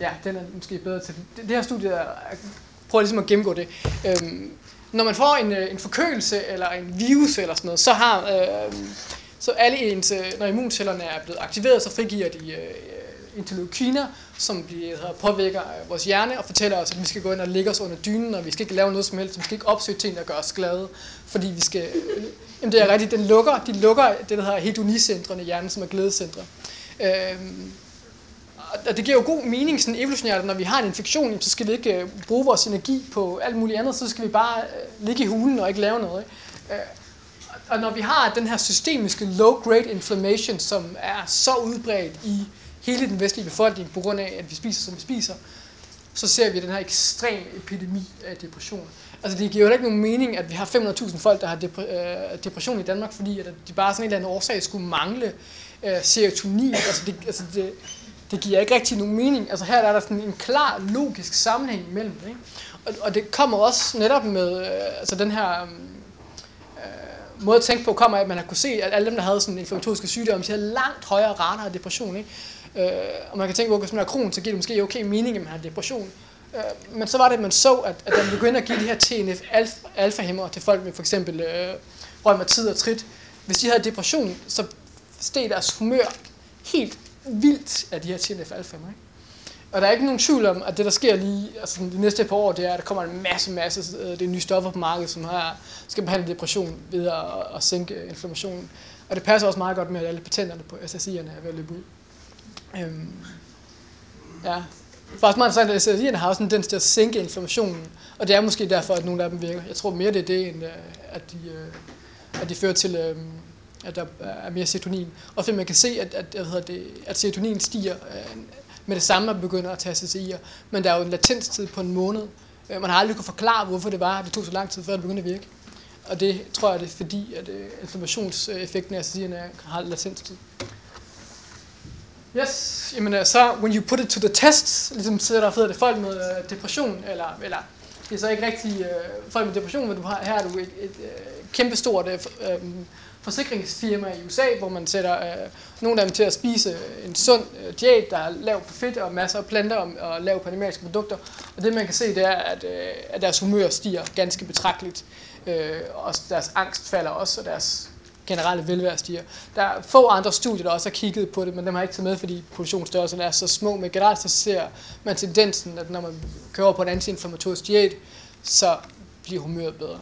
ja, den er måske bedre til. Det, det her studie er prøver ligesom at gennemgå det. Øhm, når man får en, øh, en forkølelse eller en virus eller sådan noget, så har øh, så alle ens, øh, når immuncellerne er blevet aktiveret, så frigiver de øh, interleukiner, som bliver, øh, påvirker øh, vores hjerne og fortæller os, at vi skal gå ind og lægge os under dynen, og vi skal ikke lave noget som helst, vi skal ikke opsøge ting, der gør os glade, fordi vi skal, øh, jamen det er rigtigt, den lukker, de lukker det, der hedder hedonicentrene i hjernen, som er glædecentre. Øh, og det giver jo god mening sådan evolutionært, når vi har en infektion, så skal vi ikke bruge vores energi på alt muligt andet, så skal vi bare ligge i hulen og ikke lave noget. Ikke? Og når vi har den her systemiske low-grade inflammation, som er så udbredt i hele den vestlige befolkning, på grund af, at vi spiser, som vi spiser, så ser vi den her ekstrem epidemi af depression. Altså det giver jo ikke nogen mening, at vi har 500.000 folk, der har øh, depression i Danmark, fordi at de bare sådan en eller anden årsag skulle mangle øh, serotonin. Altså det, altså det, det giver ikke rigtig nogen mening. Altså her er der sådan en klar logisk sammenhæng imellem det. Ikke? Og, og det kommer også netop med øh, altså den her øh, måde at tænke på, kommer af, at man har kunne se, at alle dem, der havde sådan inflammatoriske sygdomme, de havde langt højere rater af depression. Ikke? Øh, og man kan tænke på, at hvis man har kron, så giver det måske okay mening, at man har depression. Øh, men så var det, at man så, at, at man begyndte at give de her TNF-alfa-hæmmer til folk med for eksempel øh, rheumatid og trit. Hvis de havde depression, så steg deres humør helt vildt af de her TNF alfa ikke? Og der er ikke nogen tvivl om, at det der sker lige altså de næste par år, det er, at der kommer en masse, masse øh, det er nye stoffer på markedet, som har, skal behandle depression ved at, at sænke inflammationen. Og det passer også meget godt med, at alle patenterne på SSI'erne er ved at løbe ud. Øhm, ja. Faktisk meget interessant, at SSI'erne har også en tendens til at sænke informationen, og det er måske derfor, at nogle af dem virker. Jeg tror mere, det er det, end øh, at de, øh, at de fører til øhm, at der er mere serotonin. Og fordi man kan se, at, at, hvad hedder det, at serotonin stiger øh, med det samme, man begynder at tage SSI'er. Men der er jo en latenstid på en måned. Man har aldrig kunne forklare, hvorfor det var, at det tog så lang tid, før det begyndte at virke. Og det tror jeg, det er fordi, at informationseffekten af SSI'erne har latenstid. Yes, jamen øh, så, when you put it to the test, ligesom så der det folk med øh, depression, eller, eller det er så ikke rigtig øh, folk med depression, men du har, her er du et, et, et kæmpestort øh, forsikringsfirma i USA, hvor man sætter øh, nogle af dem til at spise en sund øh, diæt, der er lav på fedt og masser af planter og, og lav på animalske produkter. Og det man kan se, det er, at, øh, at deres humør stiger ganske betragteligt. Øh, og deres angst falder også, og deres generelle velvære stiger. Der er få andre studier, der også har kigget på det, men dem har ikke taget med, fordi produktionsstørrelserne er så små. Men generelt så ser man tendensen, at når man kører på en antiinflammatorisk diæt, så bliver humøret bedre.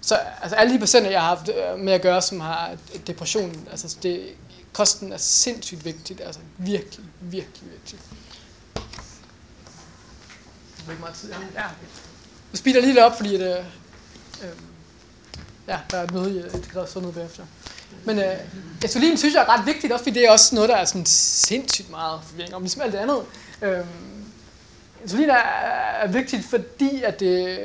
Så altså, alle de patienter, jeg har haft øh, med at gøre, som har depression, altså det, kosten er sindssygt vigtigt, altså virkelig, virkelig vigtigt. Det ikke meget tid. Ja. Du speeder lige lidt op, fordi det, øh, ja, der er et møde i integreret sundhed bagefter. Men øh, insulin synes jeg er ret vigtigt, også fordi det er også noget, der er sådan sindssygt meget forvirring om, ligesom alt det andet. Øh, Insulin er, er vigtigt, fordi at det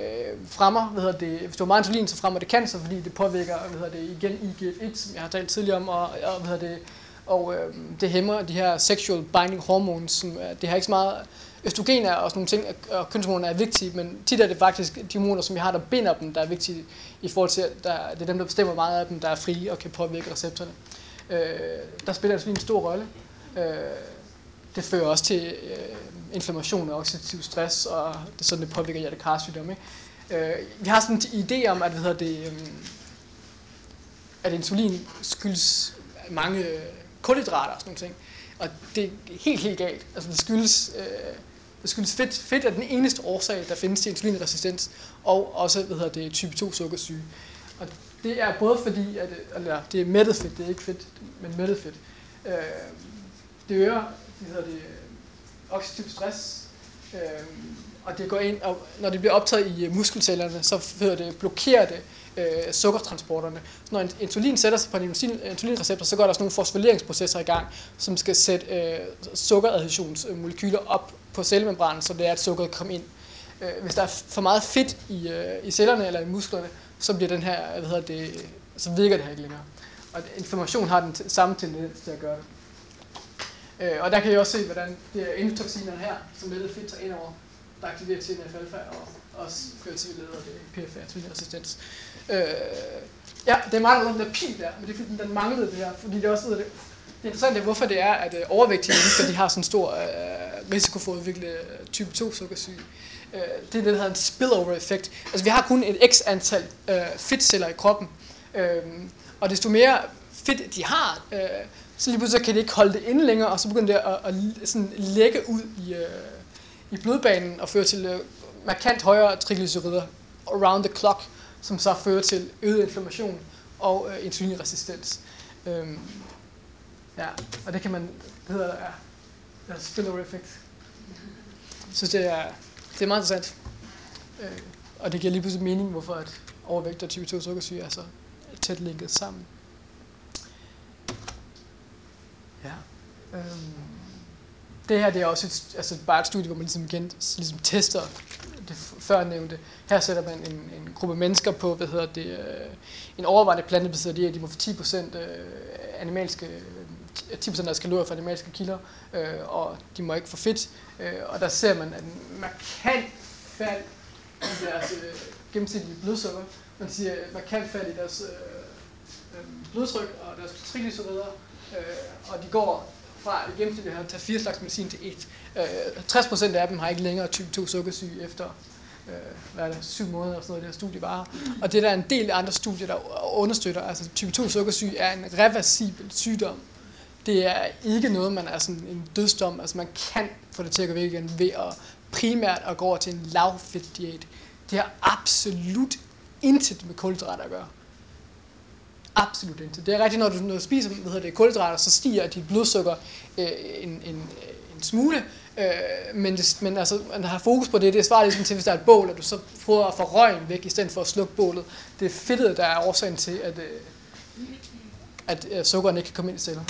fremmer, hvad hedder det, hvis du har meget insulin, så fremmer det cancer, fordi det påvirker, hvad hedder det, igen IGF-1, som jeg har talt tidligere om, og, og hvad hedder det, og øh, det hæmmer de her sexual binding hormones, som det har ikke så meget østrogener og sådan nogle ting, og kønshormoner er vigtige, men tit er det faktisk de hormoner, som vi har, der binder dem, der er vigtige i forhold til, at der, det er dem, der bestemmer meget af dem, der er frie og kan påvirke receptorerne. Øh, der spiller insulin en stor rolle. Øh, det fører også til øh, inflammation og oxidativ stress, og det er sådan, det påvirker hjertekarsygdomme. Ikke? Øh, vi har sådan en idé om, at, hvad hedder det, øh, at insulin skyldes mange kulhydrater og sådan nogle ting. Og det er helt, helt galt. Altså det skyldes, øh, det skyldes fedt. Fedt er den eneste årsag, der findes til insulinresistens, og også hvad hedder det, type 2 sukkersyge. Og det er både fordi, at eller, det er mættet fedt, det er ikke fedt, men mættet fedt. Øh, det øger det hedder det, oxidativ stress, øh, og det går ind, og når det bliver optaget i muskelcellerne, så hedder det, blokerer det øh, sukkertransporterne. Så når insulin sætter sig på en insulinreceptor, så går der sådan nogle fosforyleringsprocesser i gang, som skal sætte øh, sukkeradhesionsmolekyler op på cellemembranen, så det er, at sukkeret kommer ind. Øh, hvis der er for meget fedt i, øh, i cellerne eller i musklerne, så bliver den her, hvad hedder det, så virker det her ikke længere. Og inflammation har den samme tendens til at gøre det. Øh, og der kan I også se, hvordan det er endotoxinerne her, som mættet fedt tager ind over, der aktiverer TNF-alfa og også fører til, leder det PFA, resistens. Øh, ja, det er meget den der pil der, men det er fordi, den manglede det her, fordi det også det, det interessante er, hvorfor det er, at øh, overvægtige mennesker de har sådan en stor øh, risiko for at udvikle øh, type 2 sukkersyge. Øh, det er det, der hedder en spillover-effekt. Altså vi har kun et x antal øh, fedtceller i kroppen, øh, og desto mere fedt de har, øh, så lige pludselig kan de ikke holde det inde længere, og så begynder det at, at sådan lægge ud i, øh, i blodbanen og føre til øh, markant højere triglycerider around the clock, som så fører til øget inflammation og øh, insulinresistens. Øh, ja, og det kan man, det hedder, ja, ja spillover effect. Så det er, det er meget interessant. Øh, og det giver lige pludselig mening, hvorfor at overvægt og type 2 sukkersyge er så tæt linket sammen. Ja. Øhm, det her det er også et, altså bare et studie, hvor man ligesom, igen, ligesom tester det før nævnte. Her sætter man en, en gruppe mennesker på, hvad hedder det, øh, en overvejende plantebaseret diæt. De må få 10% øh, animalske, 10% af deres kalorier fra animalske kilder, øh, og de må ikke få fedt. Øh, og der ser man en markant fald i deres øh, gennemsnitlige blodsukker. Man siger markant fald i deres øh, øh, blodtryk og deres triglycerider, øh, og de går fra i gennemsnit at tage fire slags medicin til et. Øh, 60% af dem har ikke længere type 2 sukkersyge efter øh, hvad er det, syv måneder og sådan noget, det her studie var. Og det der er en del andre studier, der understøtter, altså type 2 sukkersyge er en reversibel sygdom. Det er ikke noget, man er sådan en dødsdom, altså man kan få det til at gå væk igen ved at primært at gå over til en lavfedt diæt. Det har absolut intet med kulhydrater at gøre. Absolut intet. Det er rigtigt, når du, når du spiser hvad hedder det, kulhydrater, så stiger dit blodsukker øh, en, en, en smule, øh, men, det, men altså, man har fokus på det, det svarer ligesom til, hvis der er et bål, at du så prøver at få røgen væk, i stedet for at slukke bålet. Det er fedtet, der er årsagen til, at, øh, at øh, sukkeren ikke kan komme ind i celler.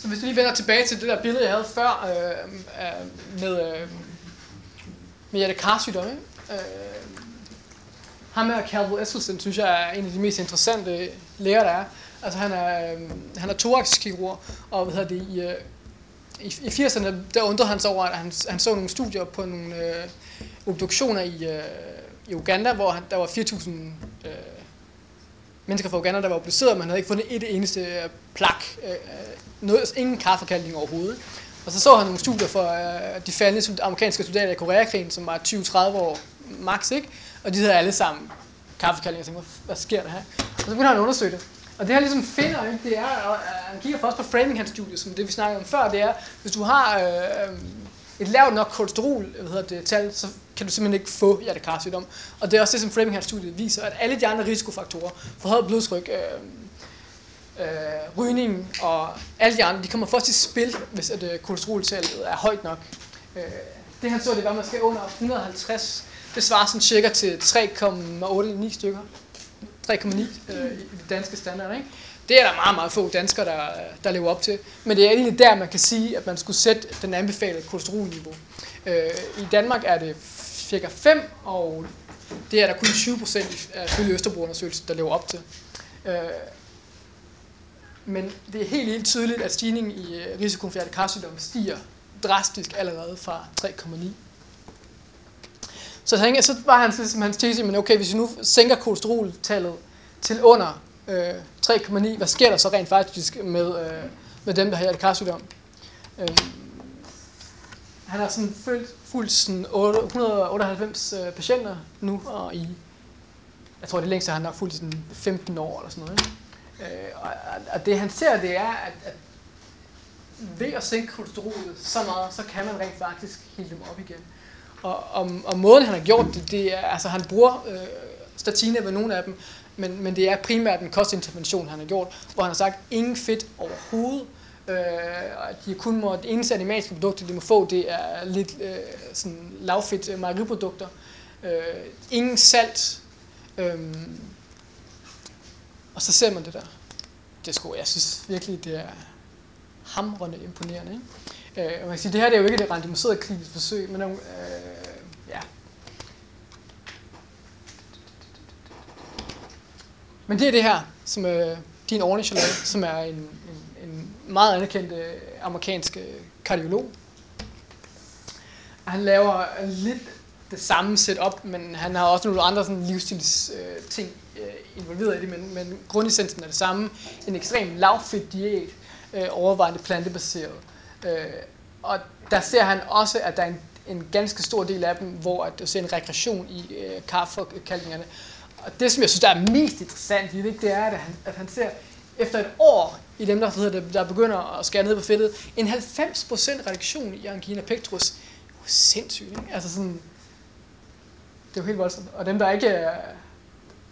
Så hvis du lige vender tilbage til det der billede, jeg havde før øh, øh, med, øh, med hjertekarsygdom, ikke? Øh, ham her, Calvo Esselsen, synes jeg er en af de mest interessante læger, der er. Altså han er, øh, han er thoraxkirurg, og hvad hedder det, i, øh, i, i 80'erne, der undrede han sig over, at han, han så nogle studier på nogle øh, obduktioner i, øh, i Uganda, hvor han, der var 4.000 øh, mennesker fra Uganda, der var obduceret, man havde ikke fundet et eneste øh, plak, øh, noget, ingen kaffekalkning overhovedet. Og så så han nogle studier for øh, de faldende amerikanske soldater i Koreakrigen, som var 20-30 år max, ikke? Og de havde alle sammen kaffekalkning, og tænkte, hvad sker der her? Og så begyndte han at undersøge det. Og det her ligesom finder, ikke, det er, og øh, han kigger først på Framingham-studiet, som det vi snakkede om før, det er, hvis du har øh, øh et lavt nok kolesterol, hvad hedder det, tal, så kan du simpelthen ikke få hjertekarsygdom. Og det er også det, som Framingham-studiet viser, at alle de andre risikofaktorer, forhøjet blodtryk, øh, øh, rygning og alle de andre, de kommer først i spil, hvis at, øh, kolesteroltallet er højt nok. Øh, det han så, det var at man skal under 150. Det svarer sådan cirka til 3,89 stykker. 3,9 øh, i det danske standard. Ikke? Det er der meget, meget få danskere, der, der lever op til. Men det er egentlig der, man kan sige, at man skulle sætte den anbefalede kolesterolniveau. Øh, I Danmark er det cirka 5, og det er der kun 20 procent følge Østerbro-undersøgelsen, der lever op til. Øh, men det er helt, helt tydeligt, at stigningen i øh, risikoen for hjertekarsygdom stiger drastisk allerede fra 3,9. Så, han, så var hans, ligesom hans tese, men okay, hvis vi nu sænker kolesteroltallet til under øh, 3,9, hvad sker der så rent faktisk med, øh, med dem, der har hjertekarsygdom. Øh, han har sådan følt fulgt 198 øh, patienter nu, og i, jeg tror det længste han har fulgt 15 år eller sådan noget. Ikke? Øh, og, og det han ser, det er, at, at ved at sænke kolesterolet så meget, så kan man rent faktisk hele dem op igen. Og, og, og måden han har gjort det, det er, altså han bruger øh, statiner ved nogle af dem, men, men det er primært en kostintervention, han har gjort, hvor han har sagt, ingen fedt overhovedet, øh, de kun må, det animalske produkter, de må få, det er lidt øh, sådan lavfedt øh, mejeriprodukter. Øh, ingen salt. Øh, og så ser man det der. Det skulle, jeg synes virkelig, det er hamrende imponerende. Ikke? Øh, og man kan sige, det her det er jo ikke et randomiseret klinisk forsøg, men øh, ja. Men det er det her, som øh, din Ornish som er en, en meget anerkendt øh, amerikansk øh, kardiolog. Han laver lidt det samme setup, men han har også nogle andre sådan, livsstils øh, ting øh, involveret i det, men, men grundessensen er det samme. En ekstrem lavfedt diæt, øh, overvejende plantebaseret. Øh, og der ser han også, at der er en, en ganske stor del af dem, hvor at du ser en regression i øh, karforkaldningerne. Og det, som jeg synes, der er mest interessant i det, det er, at han, at han ser efter et år i dem, der, hedder det, der begynder at skære ned på fedtet, en 90% reduktion i angina pectoris. Det er jo sindssygt, ikke? Altså sådan, det er jo helt voldsomt. Og dem, der ikke øh,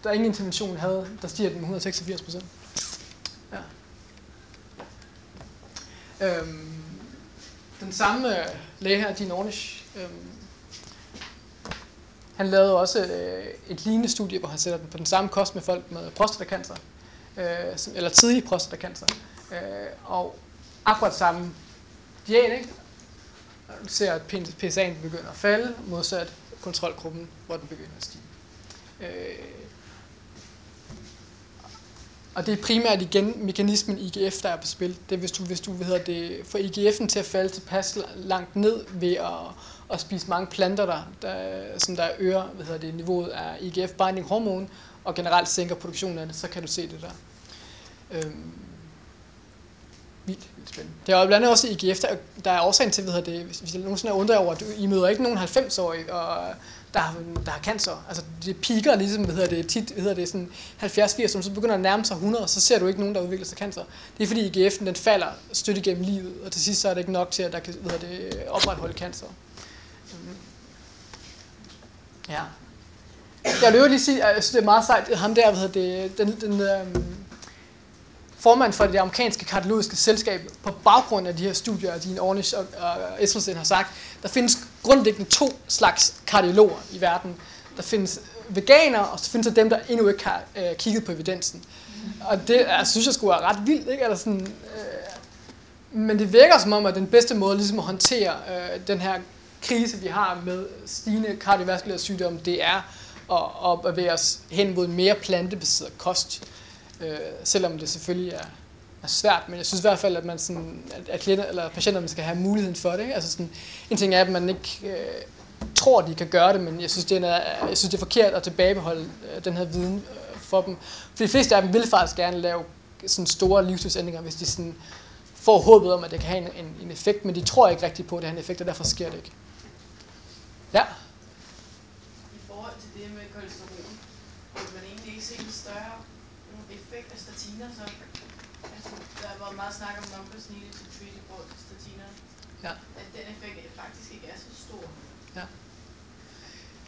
der ingen intervention havde, der stiger den 186 procent. Ja. Øhm, den samme øh, læge her, Dean Ornish, øhm, han lavede også øh, et lignende studie, hvor han sætter den på den samme kost med folk med prostatacancer, øh, eller tidlig prostatacancer. Øh, og akkurat samme diæt, ikke? Du ser, at PSA'en begynder at falde, modsat kontrolgruppen, hvor den begynder at stige. Øh, og det er primært igen mekanismen IGF, der er på spil. Det er, hvis du, hvis du hvad hedder det, får IGF'en til at falde tilpas langt ned ved at, at spise mange planter, der, der, som der øger hvad hedder det, niveauet af IGF-binding hormon, og generelt sænker produktionen af det, så kan du se det der. Øhm, vildt, vildt spændende. Det er jo blandt andet også IGF, der, der er årsagen til, hvad det, hvis, hvis jeg nogensinde er undret over, at I møder ikke nogen 90-årige, og der har, der har cancer. Altså, det piker ligesom, hvad hedder det, tit, hvad hedder det, sådan 70-80, som så begynder at nærme sig 100, og så ser du ikke nogen, der udvikler sig cancer. Det er fordi IGF'en, den falder støtte igennem livet, og til sidst så er det ikke nok til, at der kan hvad hedder det, opretholde cancer. Øhm. Ja. Jeg vil lige sige, at jeg synes, det er meget sejt, ham der, hvad hedder det, den, den, øhm, formand for det amerikanske kardiologiske selskab på baggrund af de her studier, at Dean Ornish og, og Esselsen har sagt, der findes grundlæggende to slags kardiologer i verden. Der findes veganer, og så findes der dem, der endnu ikke har øh, kigget på evidensen. Og det jeg synes jeg skulle være ret vildt, ikke? Eller sådan, øh, men det virker som om, at den bedste måde ligesom at håndtere øh, den her krise, vi har med stigende kardiovaskulære sygdomme, det er og, og bevæge os hen mod mere plantebaseret kost. Øh, selvom det selvfølgelig er, er svært, men jeg synes i hvert fald, at, man sådan, at, at klienter, eller patienterne skal have muligheden for det. Ikke? Altså sådan, en ting er, at man ikke øh, tror, de kan gøre det, men jeg synes, det er, øh, jeg synes, det er forkert at tilbagebeholde øh, den her viden øh, for dem. For de fleste af dem vil faktisk gerne lave sådan store livsstilsændringer, hvis de sådan får håbet om, at det kan have en, en, en effekt, men de tror ikke rigtigt på, at det har en effekt, og derfor sker det ikke. Ja? I forhold til det med kolesterol, vil man egentlig ikke se en større effekt af statiner, så altså, der har været meget snak om numbers needed to treat i forhold til statiner. Ja. At den effekt faktisk ikke er så stor. Ja.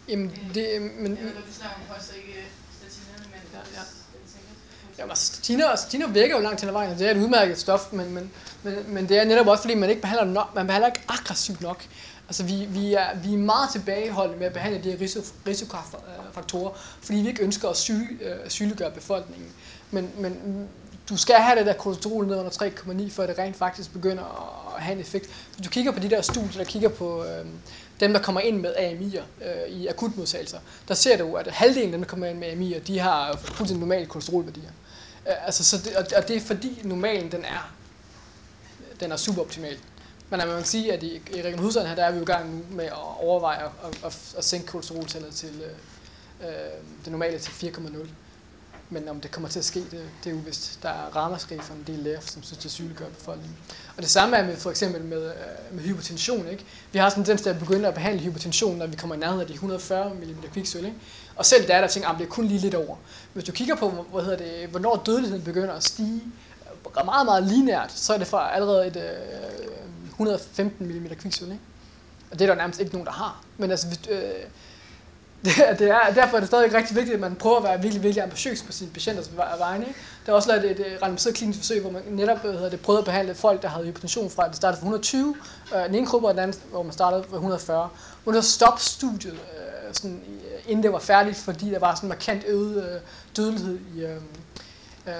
Jamen, det, men... Jeg ved du snakker om koster ikke statinerne, men ja, ja. Jamen, altså, statiner, statiner virker jo langt hen ad vejen, og det er et udmærket stof, men, men, men, men det er netop også, fordi man ikke behandler nok, man behandler ikke aggressivt nok. Altså, vi, vi, er, vi er meget tilbageholdende med at behandle de her risikofaktorer, fordi vi ikke ønsker at syge, øh, sygeliggøre befolkningen. Men, men du skal have det der kolesterol ned under 3,9, før det rent faktisk begynder at have en effekt. Hvis du kigger på de der studier, der kigger på øh, dem, der kommer ind med AMI'er øh, i akutmodtagelser, der ser du, at halvdelen af dem, der kommer ind med AMI'er, de har fuldstændig normale kolesterolværdier. Øh, altså, så det, og det er fordi normalen den er, den er suboptimal. Men man kan sige, at i, i Region Hovedstaden her, der er vi jo i gang nu med at overveje at, at, at sænke kolesteroltallet til øh, øh det normale til 4,0. Men om det kommer til at ske, det, det er uvist. Der er ramaskrig fra en del læger, som synes, det sygeliggør befolkningen. Og det samme er med for eksempel med, øh, med hypertension. Ikke? Vi har sådan en tendens til at begynde at behandle hypertension, når vi kommer i nærheden af de 140 mm kviksøl. Ikke? Og selv der er der ting, ah, at det er kun lige lidt over. Hvis du kigger på, hvad hedder det, hvornår dødeligheden begynder at stige, øh, meget, meget lineært, så er det fra allerede et øh, 115 mm kviksøl. Ikke? Og det er der nærmest ikke nogen, der har. Men altså, hvis, øh, det, det er, derfor er det stadig rigtig vigtigt, at man prøver at være virkelig, virkelig ambitiøs på sine patienters vegne. Ikke? Der er også lavet et, et randomiseret klinisk forsøg, hvor man netop hedder det, prøvede at behandle folk, der havde hypertension fra, at det startede fra 120, øh, den ene gruppe, og den anden, hvor man startede fra 140. Hun så stoppet studiet, øh, sådan, inden det var færdigt, fordi der var sådan en markant øget øh, dødelighed i, øh, øh,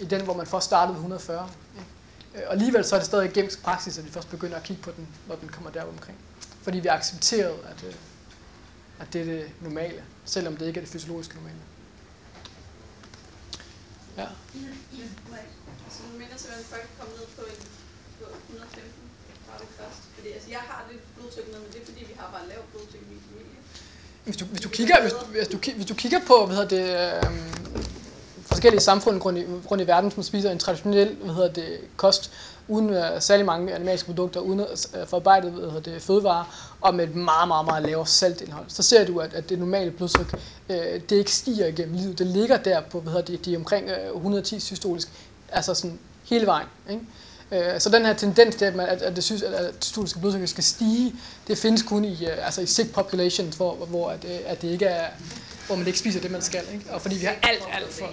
i den, hvor man først startede ved 140. Ikke? Øh, og alligevel så er det stadig gængs praksis, at vi først begynder at kigge på den, når den kommer deromkring. Fordi vi accepterede, at, øh, at det er det normale, selvom det ikke er det fysiologiske normale. Ja. Altså, du mener simpelthen, at folk komme ned på, en, på 115 bare det først? Fordi altså, jeg har lidt blodtryk med, men det er fordi, vi har bare lavt blodtryk i min familie. Hvis du, hvis du, kigger, hvis, hvis, du, hvis du kigger på hvad hedder det, øh, forskellige samfund rundt i, rundt i verden, som spiser en traditionel hvad hedder det, kost, uden uh, særlig mange animalske produkter, uden uh, øh, forarbejdet hvad hedder det, fødevarer, og med et meget, meget, meget lavere saltindhold, så ser du, at, at det normale blodtryk, uh, øh, det ikke stiger igennem livet. Det ligger der på, hvad hedder det, de omkring uh, 110 systolisk, altså sådan hele vejen. Ikke? Så den her tendens til, at, man, at, at det synes, at at systoliske blodtryk skal stige, det findes kun i, altså i sick populations, hvor, hvor at, at det ikke er, hvor man ikke spiser det, man skal. Ikke? Og fordi vi har alt, alt for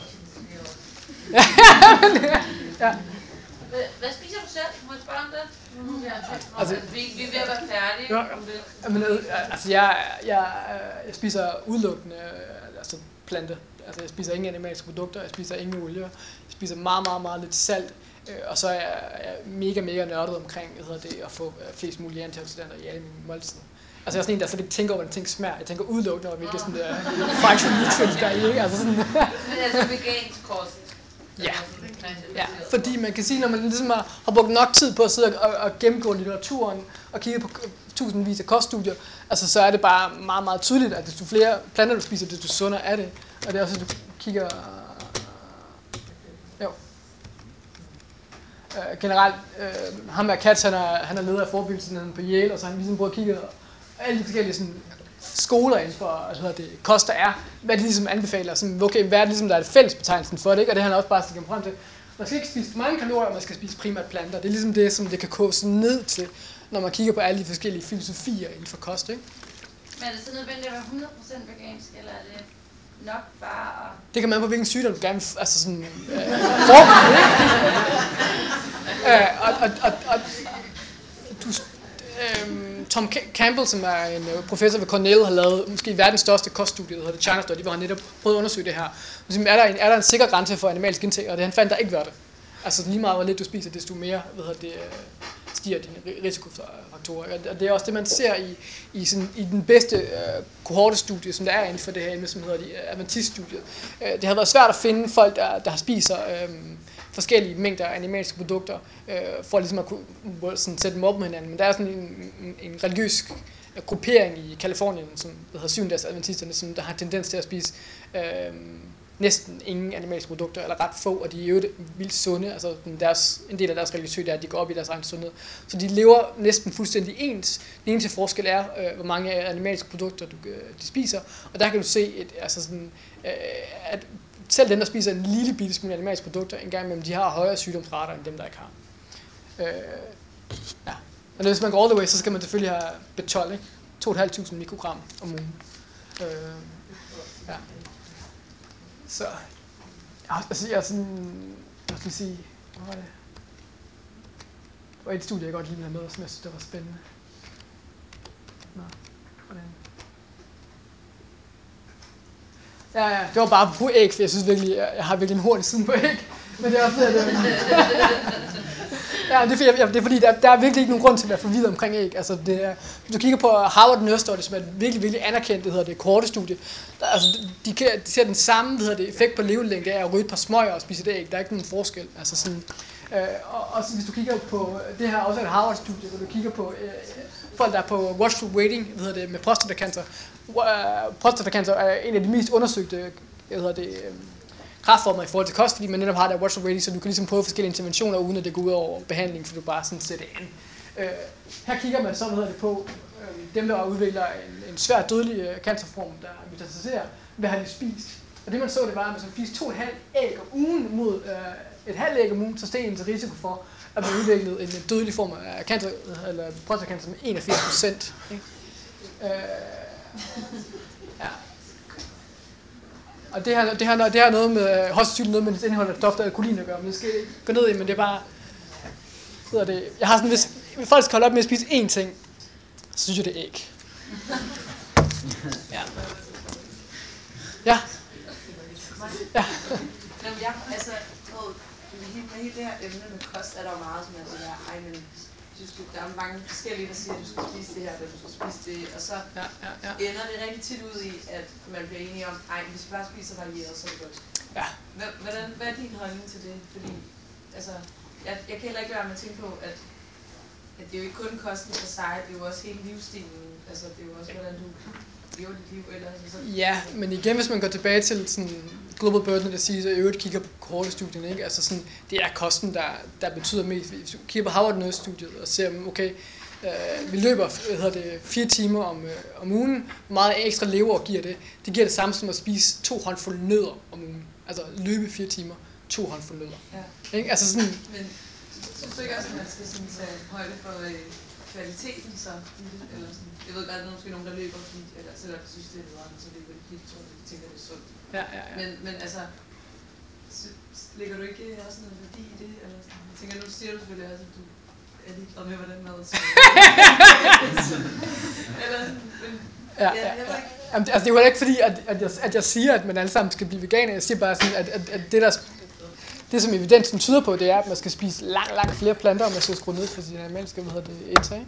ja. Hvad, spiser du selv? Må jeg spørge om det? Mm. Altså, vi, vi er ved at være færdige ja, det. Men, øh, altså, jeg, jeg, jeg spiser udelukkende altså, plante. Altså, jeg spiser ingen animalske produkter, jeg spiser ingen olie. Jeg spiser meget, meget, meget lidt salt. Øh, og så er jeg, jeg mega, mega nørdet omkring hvad hedder det, at få øh, flest mulige antioxidanter i alle mine måltider. Altså jeg er sådan en, der slet ikke tænker over, hvordan ting smager. Jeg tænker udelukkende over, hvilke sådan der functional nutrients der er i. Altså sådan. <laughs> Men altså vegansk kost. Ja. ja, fordi man kan sige, når man ligesom har, har brugt nok tid på at sidde og, og gennemgå litteraturen og kigge på tusindvis af koststudier, altså så er det bare meget, meget tydeligt, at desto flere planter du spiser, desto sundere er det. Og det er også, at du kigger... Jo. Uh, generelt, uh, ham her Katz, han er, han er leder af forebyggelsen på Yale, og så har han ligesom prøvet at kigge alle de forskellige sådan, skoler inden for hvad hedder det, kost og er, hvad de ligesom anbefaler, sådan, okay, hvad er det ligesom, der er det fælles betegnelsen for det, ikke? og det har han også bare sagt frem til. Man skal ikke spise for mange kalorier, man skal spise primært planter. Det er ligesom det, som det kan kose ned til, når man kigger på alle de forskellige filosofier inden for kost. Ikke? Men er det så nødvendigt at være 100% vegansk, eller er det nok bare at... Det kan man på, hvilken sygdom du gerne vil altså sådan, øh, forebygge, <laughs> øh, og, og, og, og, du, øh, Tom Campbell, som er en øh, professor ved Cornell, har lavet måske verdens største koststudie, der hedder China Study, hvor han netop prøvede at undersøge det her. Ligesom, er der en, er der en sikker grænse for animalsk indtag? Og det, han fandt, der ikke var det. Altså lige meget hvor lidt du spiser, desto mere hvad det, øh, stiger dine risikofaktorer. Øh, og det er også det, man ser i, i, sådan, i den bedste øh, kohortestudie, som der er inden for det her emne, som hedder de Adventist-studiet. Øh, det har været svært at finde folk, der, der spiser Øh, forskellige mængder af animalske produkter, øh, for ligesom at kunne sådan, sætte dem op med hinanden. Men der er sådan en, en, en religiøs øh, gruppering i Kalifornien, som hedder syvendags adventisterne, som der har tendens til at spise øh, næsten ingen animalske produkter, eller ret få, og de er jo vildt sunde. Altså deres, en del af deres religiøsitet er, at de går op i deres egen sundhed. Så de lever næsten fuldstændig ens. Den eneste forskel er, øh, hvor mange animalske produkter du, øh, de spiser. Og der kan du se, et, altså sådan, øh, at selv dem, der spiser en lille bitte smule animalske produkter, en gang imellem, de har højere sygdomsrater end dem, der ikke har. Øh, ja. Og hvis man går all the way, så skal man selvfølgelig have B12, ikke? 2.500 mikrogram om ugen. Øh, ja. Så, altså, jeg er sådan, hvad skal sige, hvad var det? Det var et studie, jeg godt lige ville have med, som jeg synes, det var spændende. Nå, hvordan? Ja, ja, det var bare på æg, for jeg synes virkelig, jeg har virkelig en hurtig siden på æg. Men det er også det. ja, det er, ja, jeg, det er fordi, der, der er virkelig ikke nogen grund til at være forvirret omkring æg. Altså, det er, hvis du kigger på Harvard Nurse som er et virkelig, virkelig anerkendt, det hedder det, korte studie, der, altså, de, de ser den samme det hedder det, effekt på levelængde af at ryge et par smøger og spise et æg. Der er ikke nogen forskel. Altså sådan, øh, og og hvis du kigger på, det her også et Harvard-studie, hvor du kigger på øh, folk, der er på watchful waiting, hvad hedder det, med prostatacancer, øh, prostatacancer er en af de mest undersøgte hvad hedder det, øh, kraftformer i forhold til kost, fordi man netop har der watch waiting, så du kan ligesom prøve forskellige interventioner, uden at det går ud over behandling, for du bare sådan sætter an. Øh, her kigger man så, hvad hedder det på, øh, dem der udvikler en, en svær dødelig øh, cancerform, der metastaserer, hvad har de spist? Og det man så, det var, at hvis man spiste to halv æg om ugen mod øh, et halvt æg om ugen, så steg ens risiko for, at man udviklede en dødelig form af cancer, eller prostatacancer med 81 procent. Øh, ja. Og det har, det har, det har noget med, højst noget med indhold af stof, der er kulin at gøre, men det skal ikke gå ned i, men det er bare, hedder det, jeg har sådan, hvis, hvis folk skal holde op med at spise én ting, så synes jeg, det er æg. Ja. Ja. Ja. Jamen, jeg, altså, med hele, det her emne med kost, er der jo meget som er det der, ej, men du skal, der er mange forskellige, der siger, at du skal spise det her, eller du skal spise det, og så ja, ja, ja. ender det rigtig tit ud i, at man bliver enige om, ej, hvis vi bare spiser varieret, så er det godt. Ja. Hvordan, hvad er din holdning til det? Fordi, altså, jeg, jeg kan heller ikke være med at tænke på, at, at det er jo ikke kun kosten for sig, det er jo også hele livsstilen, altså det er jo også, hvordan du lever dit liv ellers. Så. Ja, men igen, hvis man går tilbage til sådan Global Burden Disease, og i øvrigt kigger på kohortestudien, ikke? Altså sådan, det er kosten, der, der betyder mest. Hvis du kigger på Harvard Nurse-studiet og ser, okay, øh, vi løber hvad hedder det, fire timer om, øh, om ugen, hvor meget ekstra lever giver det? Det giver det samme som at spise to håndfulde nødder om ugen. Altså løbe fire timer, to håndfulde nødder. Ja. Ikke? Altså sådan, men synes du ikke også, at man skal sådan tage højde for øh, kvaliteten så i det? Eller sådan? Jeg ved godt, at der er måske nogen, der løber, fordi, eller selvom de synes, det er nederen, så løber de de tror, de tænker, det er sundt. Ja, ja, ja. Men, men altså, lægger du ikke også noget værdi i det? Eller sådan? Jeg tænker, nu siger du selvfølgelig også, at du er ligeglad med, hvordan mad så. <laughs> <laughs> eller men, Ja, ja, ja. Jamen, altså, det er jo ikke fordi, at, at, jeg, at jeg siger, at man alle sammen skal blive veganer. Jeg siger bare sådan, at, at, at det, der, det, som evidensen tyder på, det er, at man skal spise langt, langt flere planter, og man skal skrue ned for sin animalske hvad hedder det, indtag.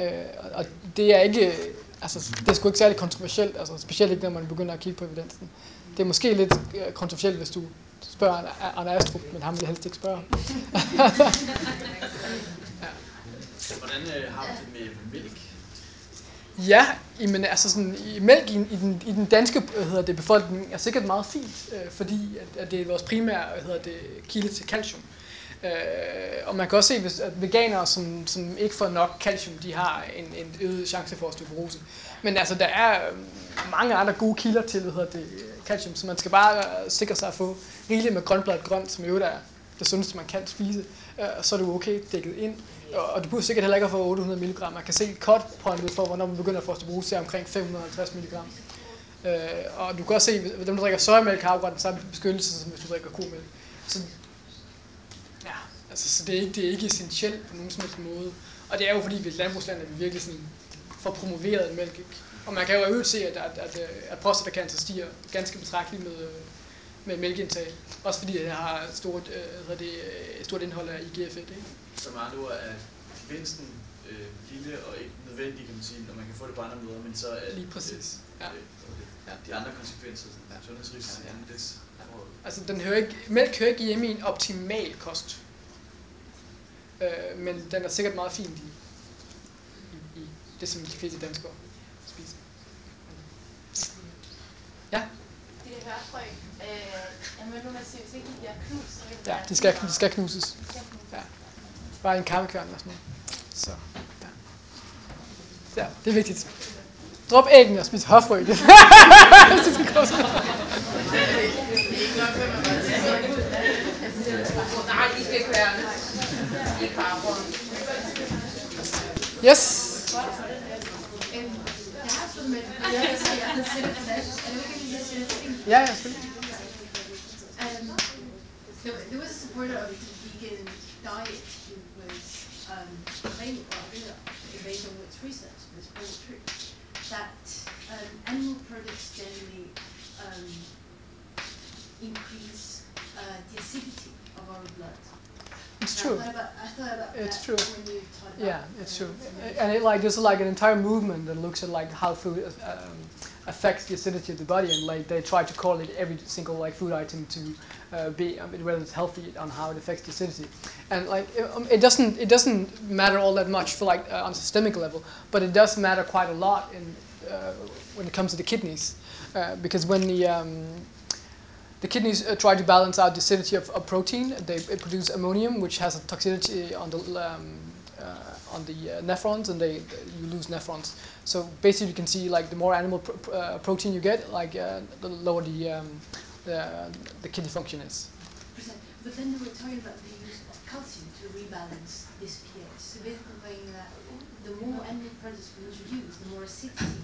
Øh, og det er ikke, altså, det er sgu ikke særlig kontroversielt, altså, specielt ikke, når man begynder at kigge på evidensen. Det er måske lidt øh, kontroversielt, hvis du spørger Arne Astrup, men ham vil helst ikke spørge. <laughs> <laughs> ja. Hvordan øh, har du det med mælk? Ja, men altså sådan, i mælk i, i, den, i den danske hedder det, befolkning er sikkert meget fint, øh, fordi at, at det er vores primære hedder det, kilde til calcium. Øh, og man kan også se, hvis, at veganere, som, som ikke får nok calcium, de har en, en øget chance for osteoporose. Men altså, der er øh, mange andre gode kilder til hvad hedder det, calcium, så man skal bare øh, sikre sig at få rigeligt med grønbladet grønt, som jo er det sundeste, man kan spise, øh, så er du okay dækket ind. Og du behøver sikkert heller ikke at få 800 mg. Man kan se cut pointet for, hvornår man begynder at få osteoporose, til omkring 550 mg. Øh, og du kan også se, at dem, der drikker sojamælk, har akkurat den samme beskyttelse, som hvis du drikker komælk. Så Altså, så det er, ikke, det er ikke essentielt på nogen som helst måde. Og det er jo fordi, vi er et landbrugsland, at vi virkelig sådan får promoveret en mælk. Ikke? Og man kan jo øvrigt se, at, at, at, at prostatacancer stiger ganske betragteligt med, med mælkeindtag. Også fordi det har et stort, øh, det, et stort indhold af IGF-1. Ikke? Så med andre ord er gevinsten øh, lille og ikke nødvendig, kan man sige, når man kan få det på andre måder, men så er Lige præcis. Ja. Øh, ja. de andre konsekvenser, ja. sundhedsrisici, ja. ja. lidt Altså, den hører ikke, mælk hører ikke hjemme i en optimal kost. Øh, men den er sikkert meget fin i, i, i det, som de fleste danskere spiser. Ja? Det er hørfrø. Øh, Ja, de skal, de skal knuses. Ja. Bare en kammekværn eller sådan noget. Så, ja. ja. det er vigtigt. Drop æggene og spis hørfrø. det skal gå så. Yes. Ja, ja, selvfølgelig. Um, there was a supporter of the vegan diet who was um, claiming, well, know, based on which research, it's true, that um, animal products generally um, increase uh, the acidity of our blood. It's true. About, it's true. yeah, it's true. And it like there's like an entire movement that looks at like how food um, affects the acidity of the body, and like they try to correlate every single like food item to uh, be I mean, whether it's healthy on how it affects the acidity. And like it, um, it doesn't it doesn't matter all that much for like uh, on a systemic level, but it does matter quite a lot in uh, when it comes to the kidneys, uh, because when the um, the kidneys uh, try to balance out the acidity of, of protein. They produce ammonium, which has a toxicity on the um, uh, on the uh, nephrons, and they you lose nephrons. So basically, you can see like the more animal pr- uh, protein you get, like uh, the lower the, um, the the kidney function is. But then they were talking about the use of calcium to rebalance this pH. So basically that the more animal products we introduce, the more acidity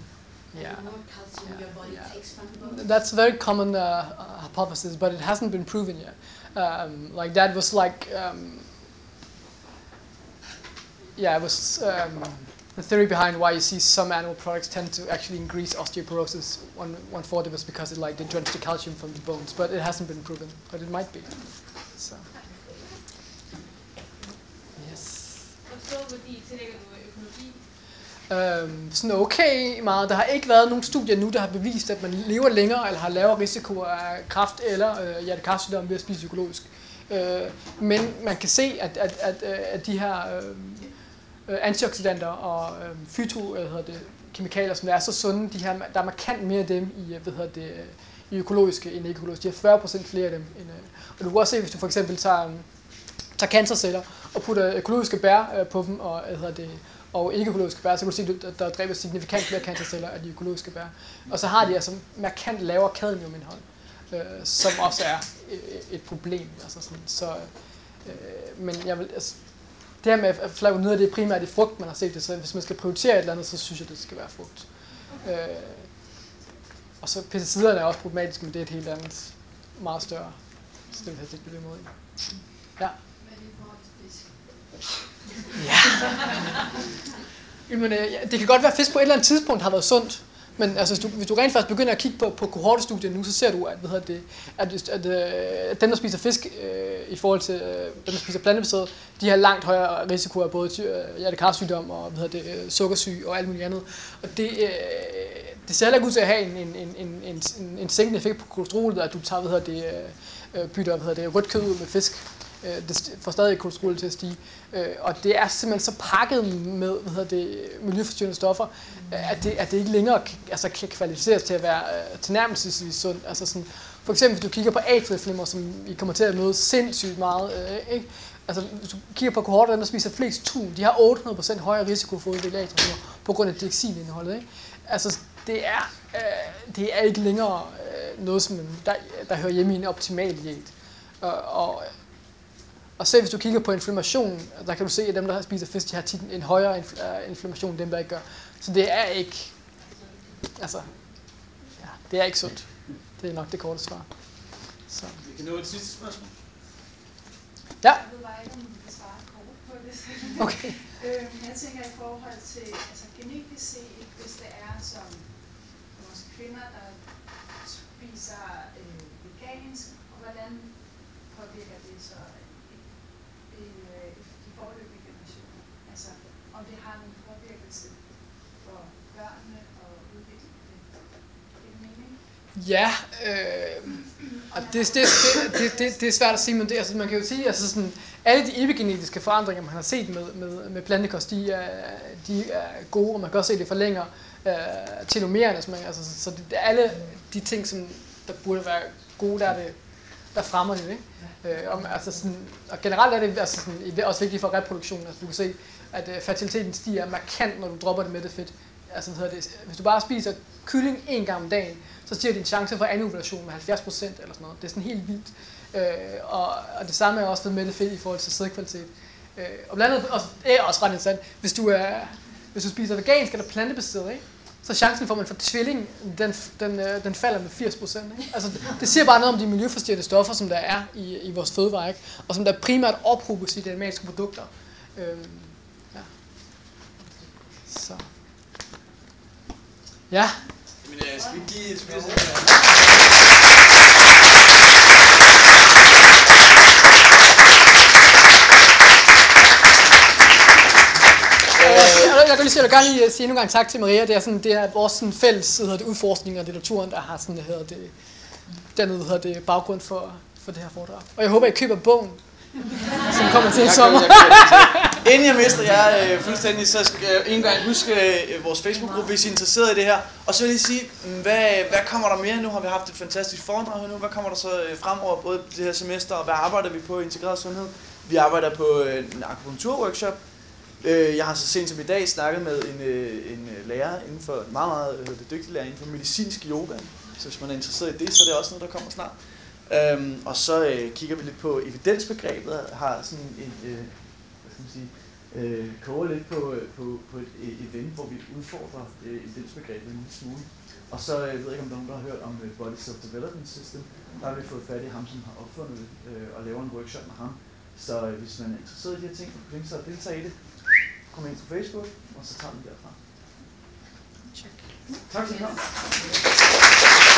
Yeah. the more calcium Yeah, your body yeah. takes from the bone. That's a very common uh, uh, hypothesis, but it hasn't been proven yet. Um, like that was like, um, yeah, it was um, the theory behind why you see some animal products tend to actually increase osteoporosis. One one thought it was because it like they drench the calcium from the bones, but it hasn't been proven. But it might be. So. Yes. Øhm, sådan okay meget. Der har ikke været nogen studier nu, der har bevist, at man lever længere eller har lavere risiko af kræft eller øh, hjertekarsygdom ved at spise økologisk. Øh, men man kan se, at, at, at, øh, at de her øh, øh, antioxidanter og øh, fyto, øh, hvad hedder det, kemikalier, som er så sunde, de her, der er markant mere af dem i, øh, hvad hedder det, øh, i økologiske end ikke økologiske. De har 40% flere af dem. End, øh, og du kan også se, hvis du for eksempel tager, øh, tager cancerceller og putter økologiske bær øh, på dem, og, hvad hedder det, og ikke økologiske bær, så kan du se, at der er dræber signifikant flere cancerceller af de økologiske bær. Og så har de altså markant lavere cadmiumindhold, øh, som også er et, et problem. Altså sådan, så, øh, men jeg vil, altså, det her med at flavonoider, det er primært i frugt, man har set det, så hvis man skal prioritere et eller andet, så synes jeg, det skal være frugt. Øh, og så pesticiderne er også problematiske, men det er et helt andet, meget større, så det vil jeg ikke blive imod i. Ja. Fisk? Jamen, øh, ja, det kan godt være, at fisk på et eller andet tidspunkt har været sundt. Men altså, hvis, du, hvis du rent faktisk begynder at kigge på, på kohortestudier nu, så ser du, at, hvad hedder det, at, at, at øh, dem, der spiser fisk øh, i forhold til øh, dem, der spiser plantebaseret, de har langt højere risiko af både øh, hjertekarsygdom og hvad hedder det, øh, og alt muligt andet. Og det, øh, det ser heller ikke ud til at have en, en, en, en, en, en, en sænkende effekt på kolesterolet, at du tager, hvad hedder det, øh, øh bytter hvad hedder det, rødt kød ud med fisk. Øh, det får stadig kolesterolet til at stige. Øh, og det er simpelthen så pakket med hvad hedder det, miljøforstyrrende stoffer, øh, at det, at det ikke længere altså, kan kvalificeres til at være øh, tilnærmelsesvis sundt. Altså sådan, for eksempel hvis du kigger på atrieflimmer, som vi kommer til at møde sindssygt meget, øh, ikke? Altså, hvis du kigger på kohorter, der spiser flest tun, de har 800% højere risiko for at udvikle atrieflimmer på grund af dioxinindholdet. Ikke? Altså, det er, øh, det er ikke længere øh, noget, som der, der hører hjemme i en optimal diæt. Og, og og selv hvis du kigger på inflammation, der kan du se, at dem, der spiser fisk, de har tit en højere øh, inflammation, end dem, der ikke gør. Så det er ikke, altså, ja, det er ikke sundt. Det er nok det korte svar. Så. Vi kan nå et sidste spørgsmål. Ja, Jeg ved bare ikke, om vi kan svare kort på det. okay. <laughs> øhm, jeg tænker i forhold til altså genetisk set, hvis det er som vores kvinder, der spiser øh, vegansk, og hvordan påvirker det så en, en, øh, de forløbende generationer? Altså om det har nogen påvirkelse for børnene og udviklingen af det. Giver det mening? Ja, øh, og det, det, det, det, det, det er svært at sige, men det, altså, man kan jo sige, altså sådan, alle de epigenetiske forandringer, man har set med, med, med plantekost, de er, de er gode, og man kan også se, at det forlænger øh, telomererne. Altså, så, man, altså, så det, alle de ting, som der burde være gode, der, er det, der fremmer det. Ikke? Øh, om, altså sådan, og generelt er det altså sådan, også vigtigt for reproduktionen. Altså, du kan se, at øh, fertiliteten stiger markant, når du dropper det mætte fedt. Altså, hvad det, hvis du bare spiser kylling en gang om dagen, så stiger din chance for anovulation med 70% eller sådan noget. Det er sådan helt vildt. Øh, og, og det samme er også ved det fedt i forhold til sædkvalitet. Øh, og blandt andet, også, det er også ret interessant, hvis du, er, hvis du spiser vegansk eller plantebaseret, ikke? så chancen for, at man får tvilling, den, den, øh, den falder med 80 procent. Altså, det siger bare noget om de miljøforstyrrende stoffer, som der er i, i vores fødevarer, ikke? og som der primært ophobes i de animalske produkter. Øhm, ja. Så. Ja, Jamen, øh, skal vi give en Øh, jeg, jeg kan lige sige, jeg vil gerne lige sige nogle gange tak til Maria. Det er, sådan, det er vores sådan, fælles hedder det, udforskning og litteraturen, der har sådan, hedder det, hvad hedder det, baggrund for, for det her foredrag. Og jeg håber, I køber bogen, som kommer til i Jeg sommer. køber- jeg køber den selv inden jeg mister jer øh, fuldstændig, så skal jeg en gang huske øh, vores Facebook-gruppe, hvis I er interesseret i det her. Og så vil jeg lige sige, mm, hvad, hvad kommer der mere? Nu har vi haft et fantastisk foredrag her nu. Hvad kommer der så øh, fremover, både det her semester, og hvad arbejder vi på i integreret sundhed? Vi arbejder på øh, en akupunkturworkshop. Øh, jeg har så sent som i dag snakket med en, øh, en øh, lærer inden for, en meget, meget øh, dygtig lærer inden for medicinsk yoga. Så hvis man er interesseret i det, så er det også noget, der kommer snart. Øhm, og så øh, kigger vi lidt på evidensbegrebet, har sådan en, øh, skal man sige, øh, koger lidt på, øh, på, på et event, hvor vi udfordrer øh, evidensbegrebet en lille smule. Og så øh, ved jeg ikke, om der er nogen, der har hørt om øh, Body Self-Development System. Der har vi fået fat i ham, som har opfundet det, øh, og laver en workshop med ham. Så øh, hvis man er interesseret i de her ting, og kunne tænke sig at deltage i det, kom ind på Facebook, og så tager vi derfra. Check. Tak til jer. Og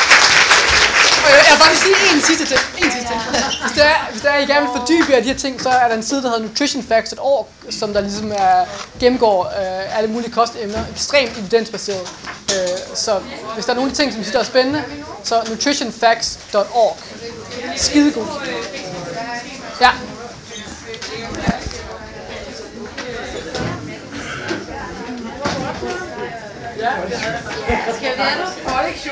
jeg, jeg vil bare lige sige en sidste ting. En sidste ting. Hvis det er, hvis det er, I gerne vil fordybe jer de her ting, så er der en side, der hedder nutritionfacts.org, som der ligesom er, gennemgår øh, alle mulige kostemner, ekstremt evidensbaseret. Øh, så hvis der er nogle ting, som I synes der er spændende, så nutritionfacts.org. Skide god. Ja. Skal vi have noget?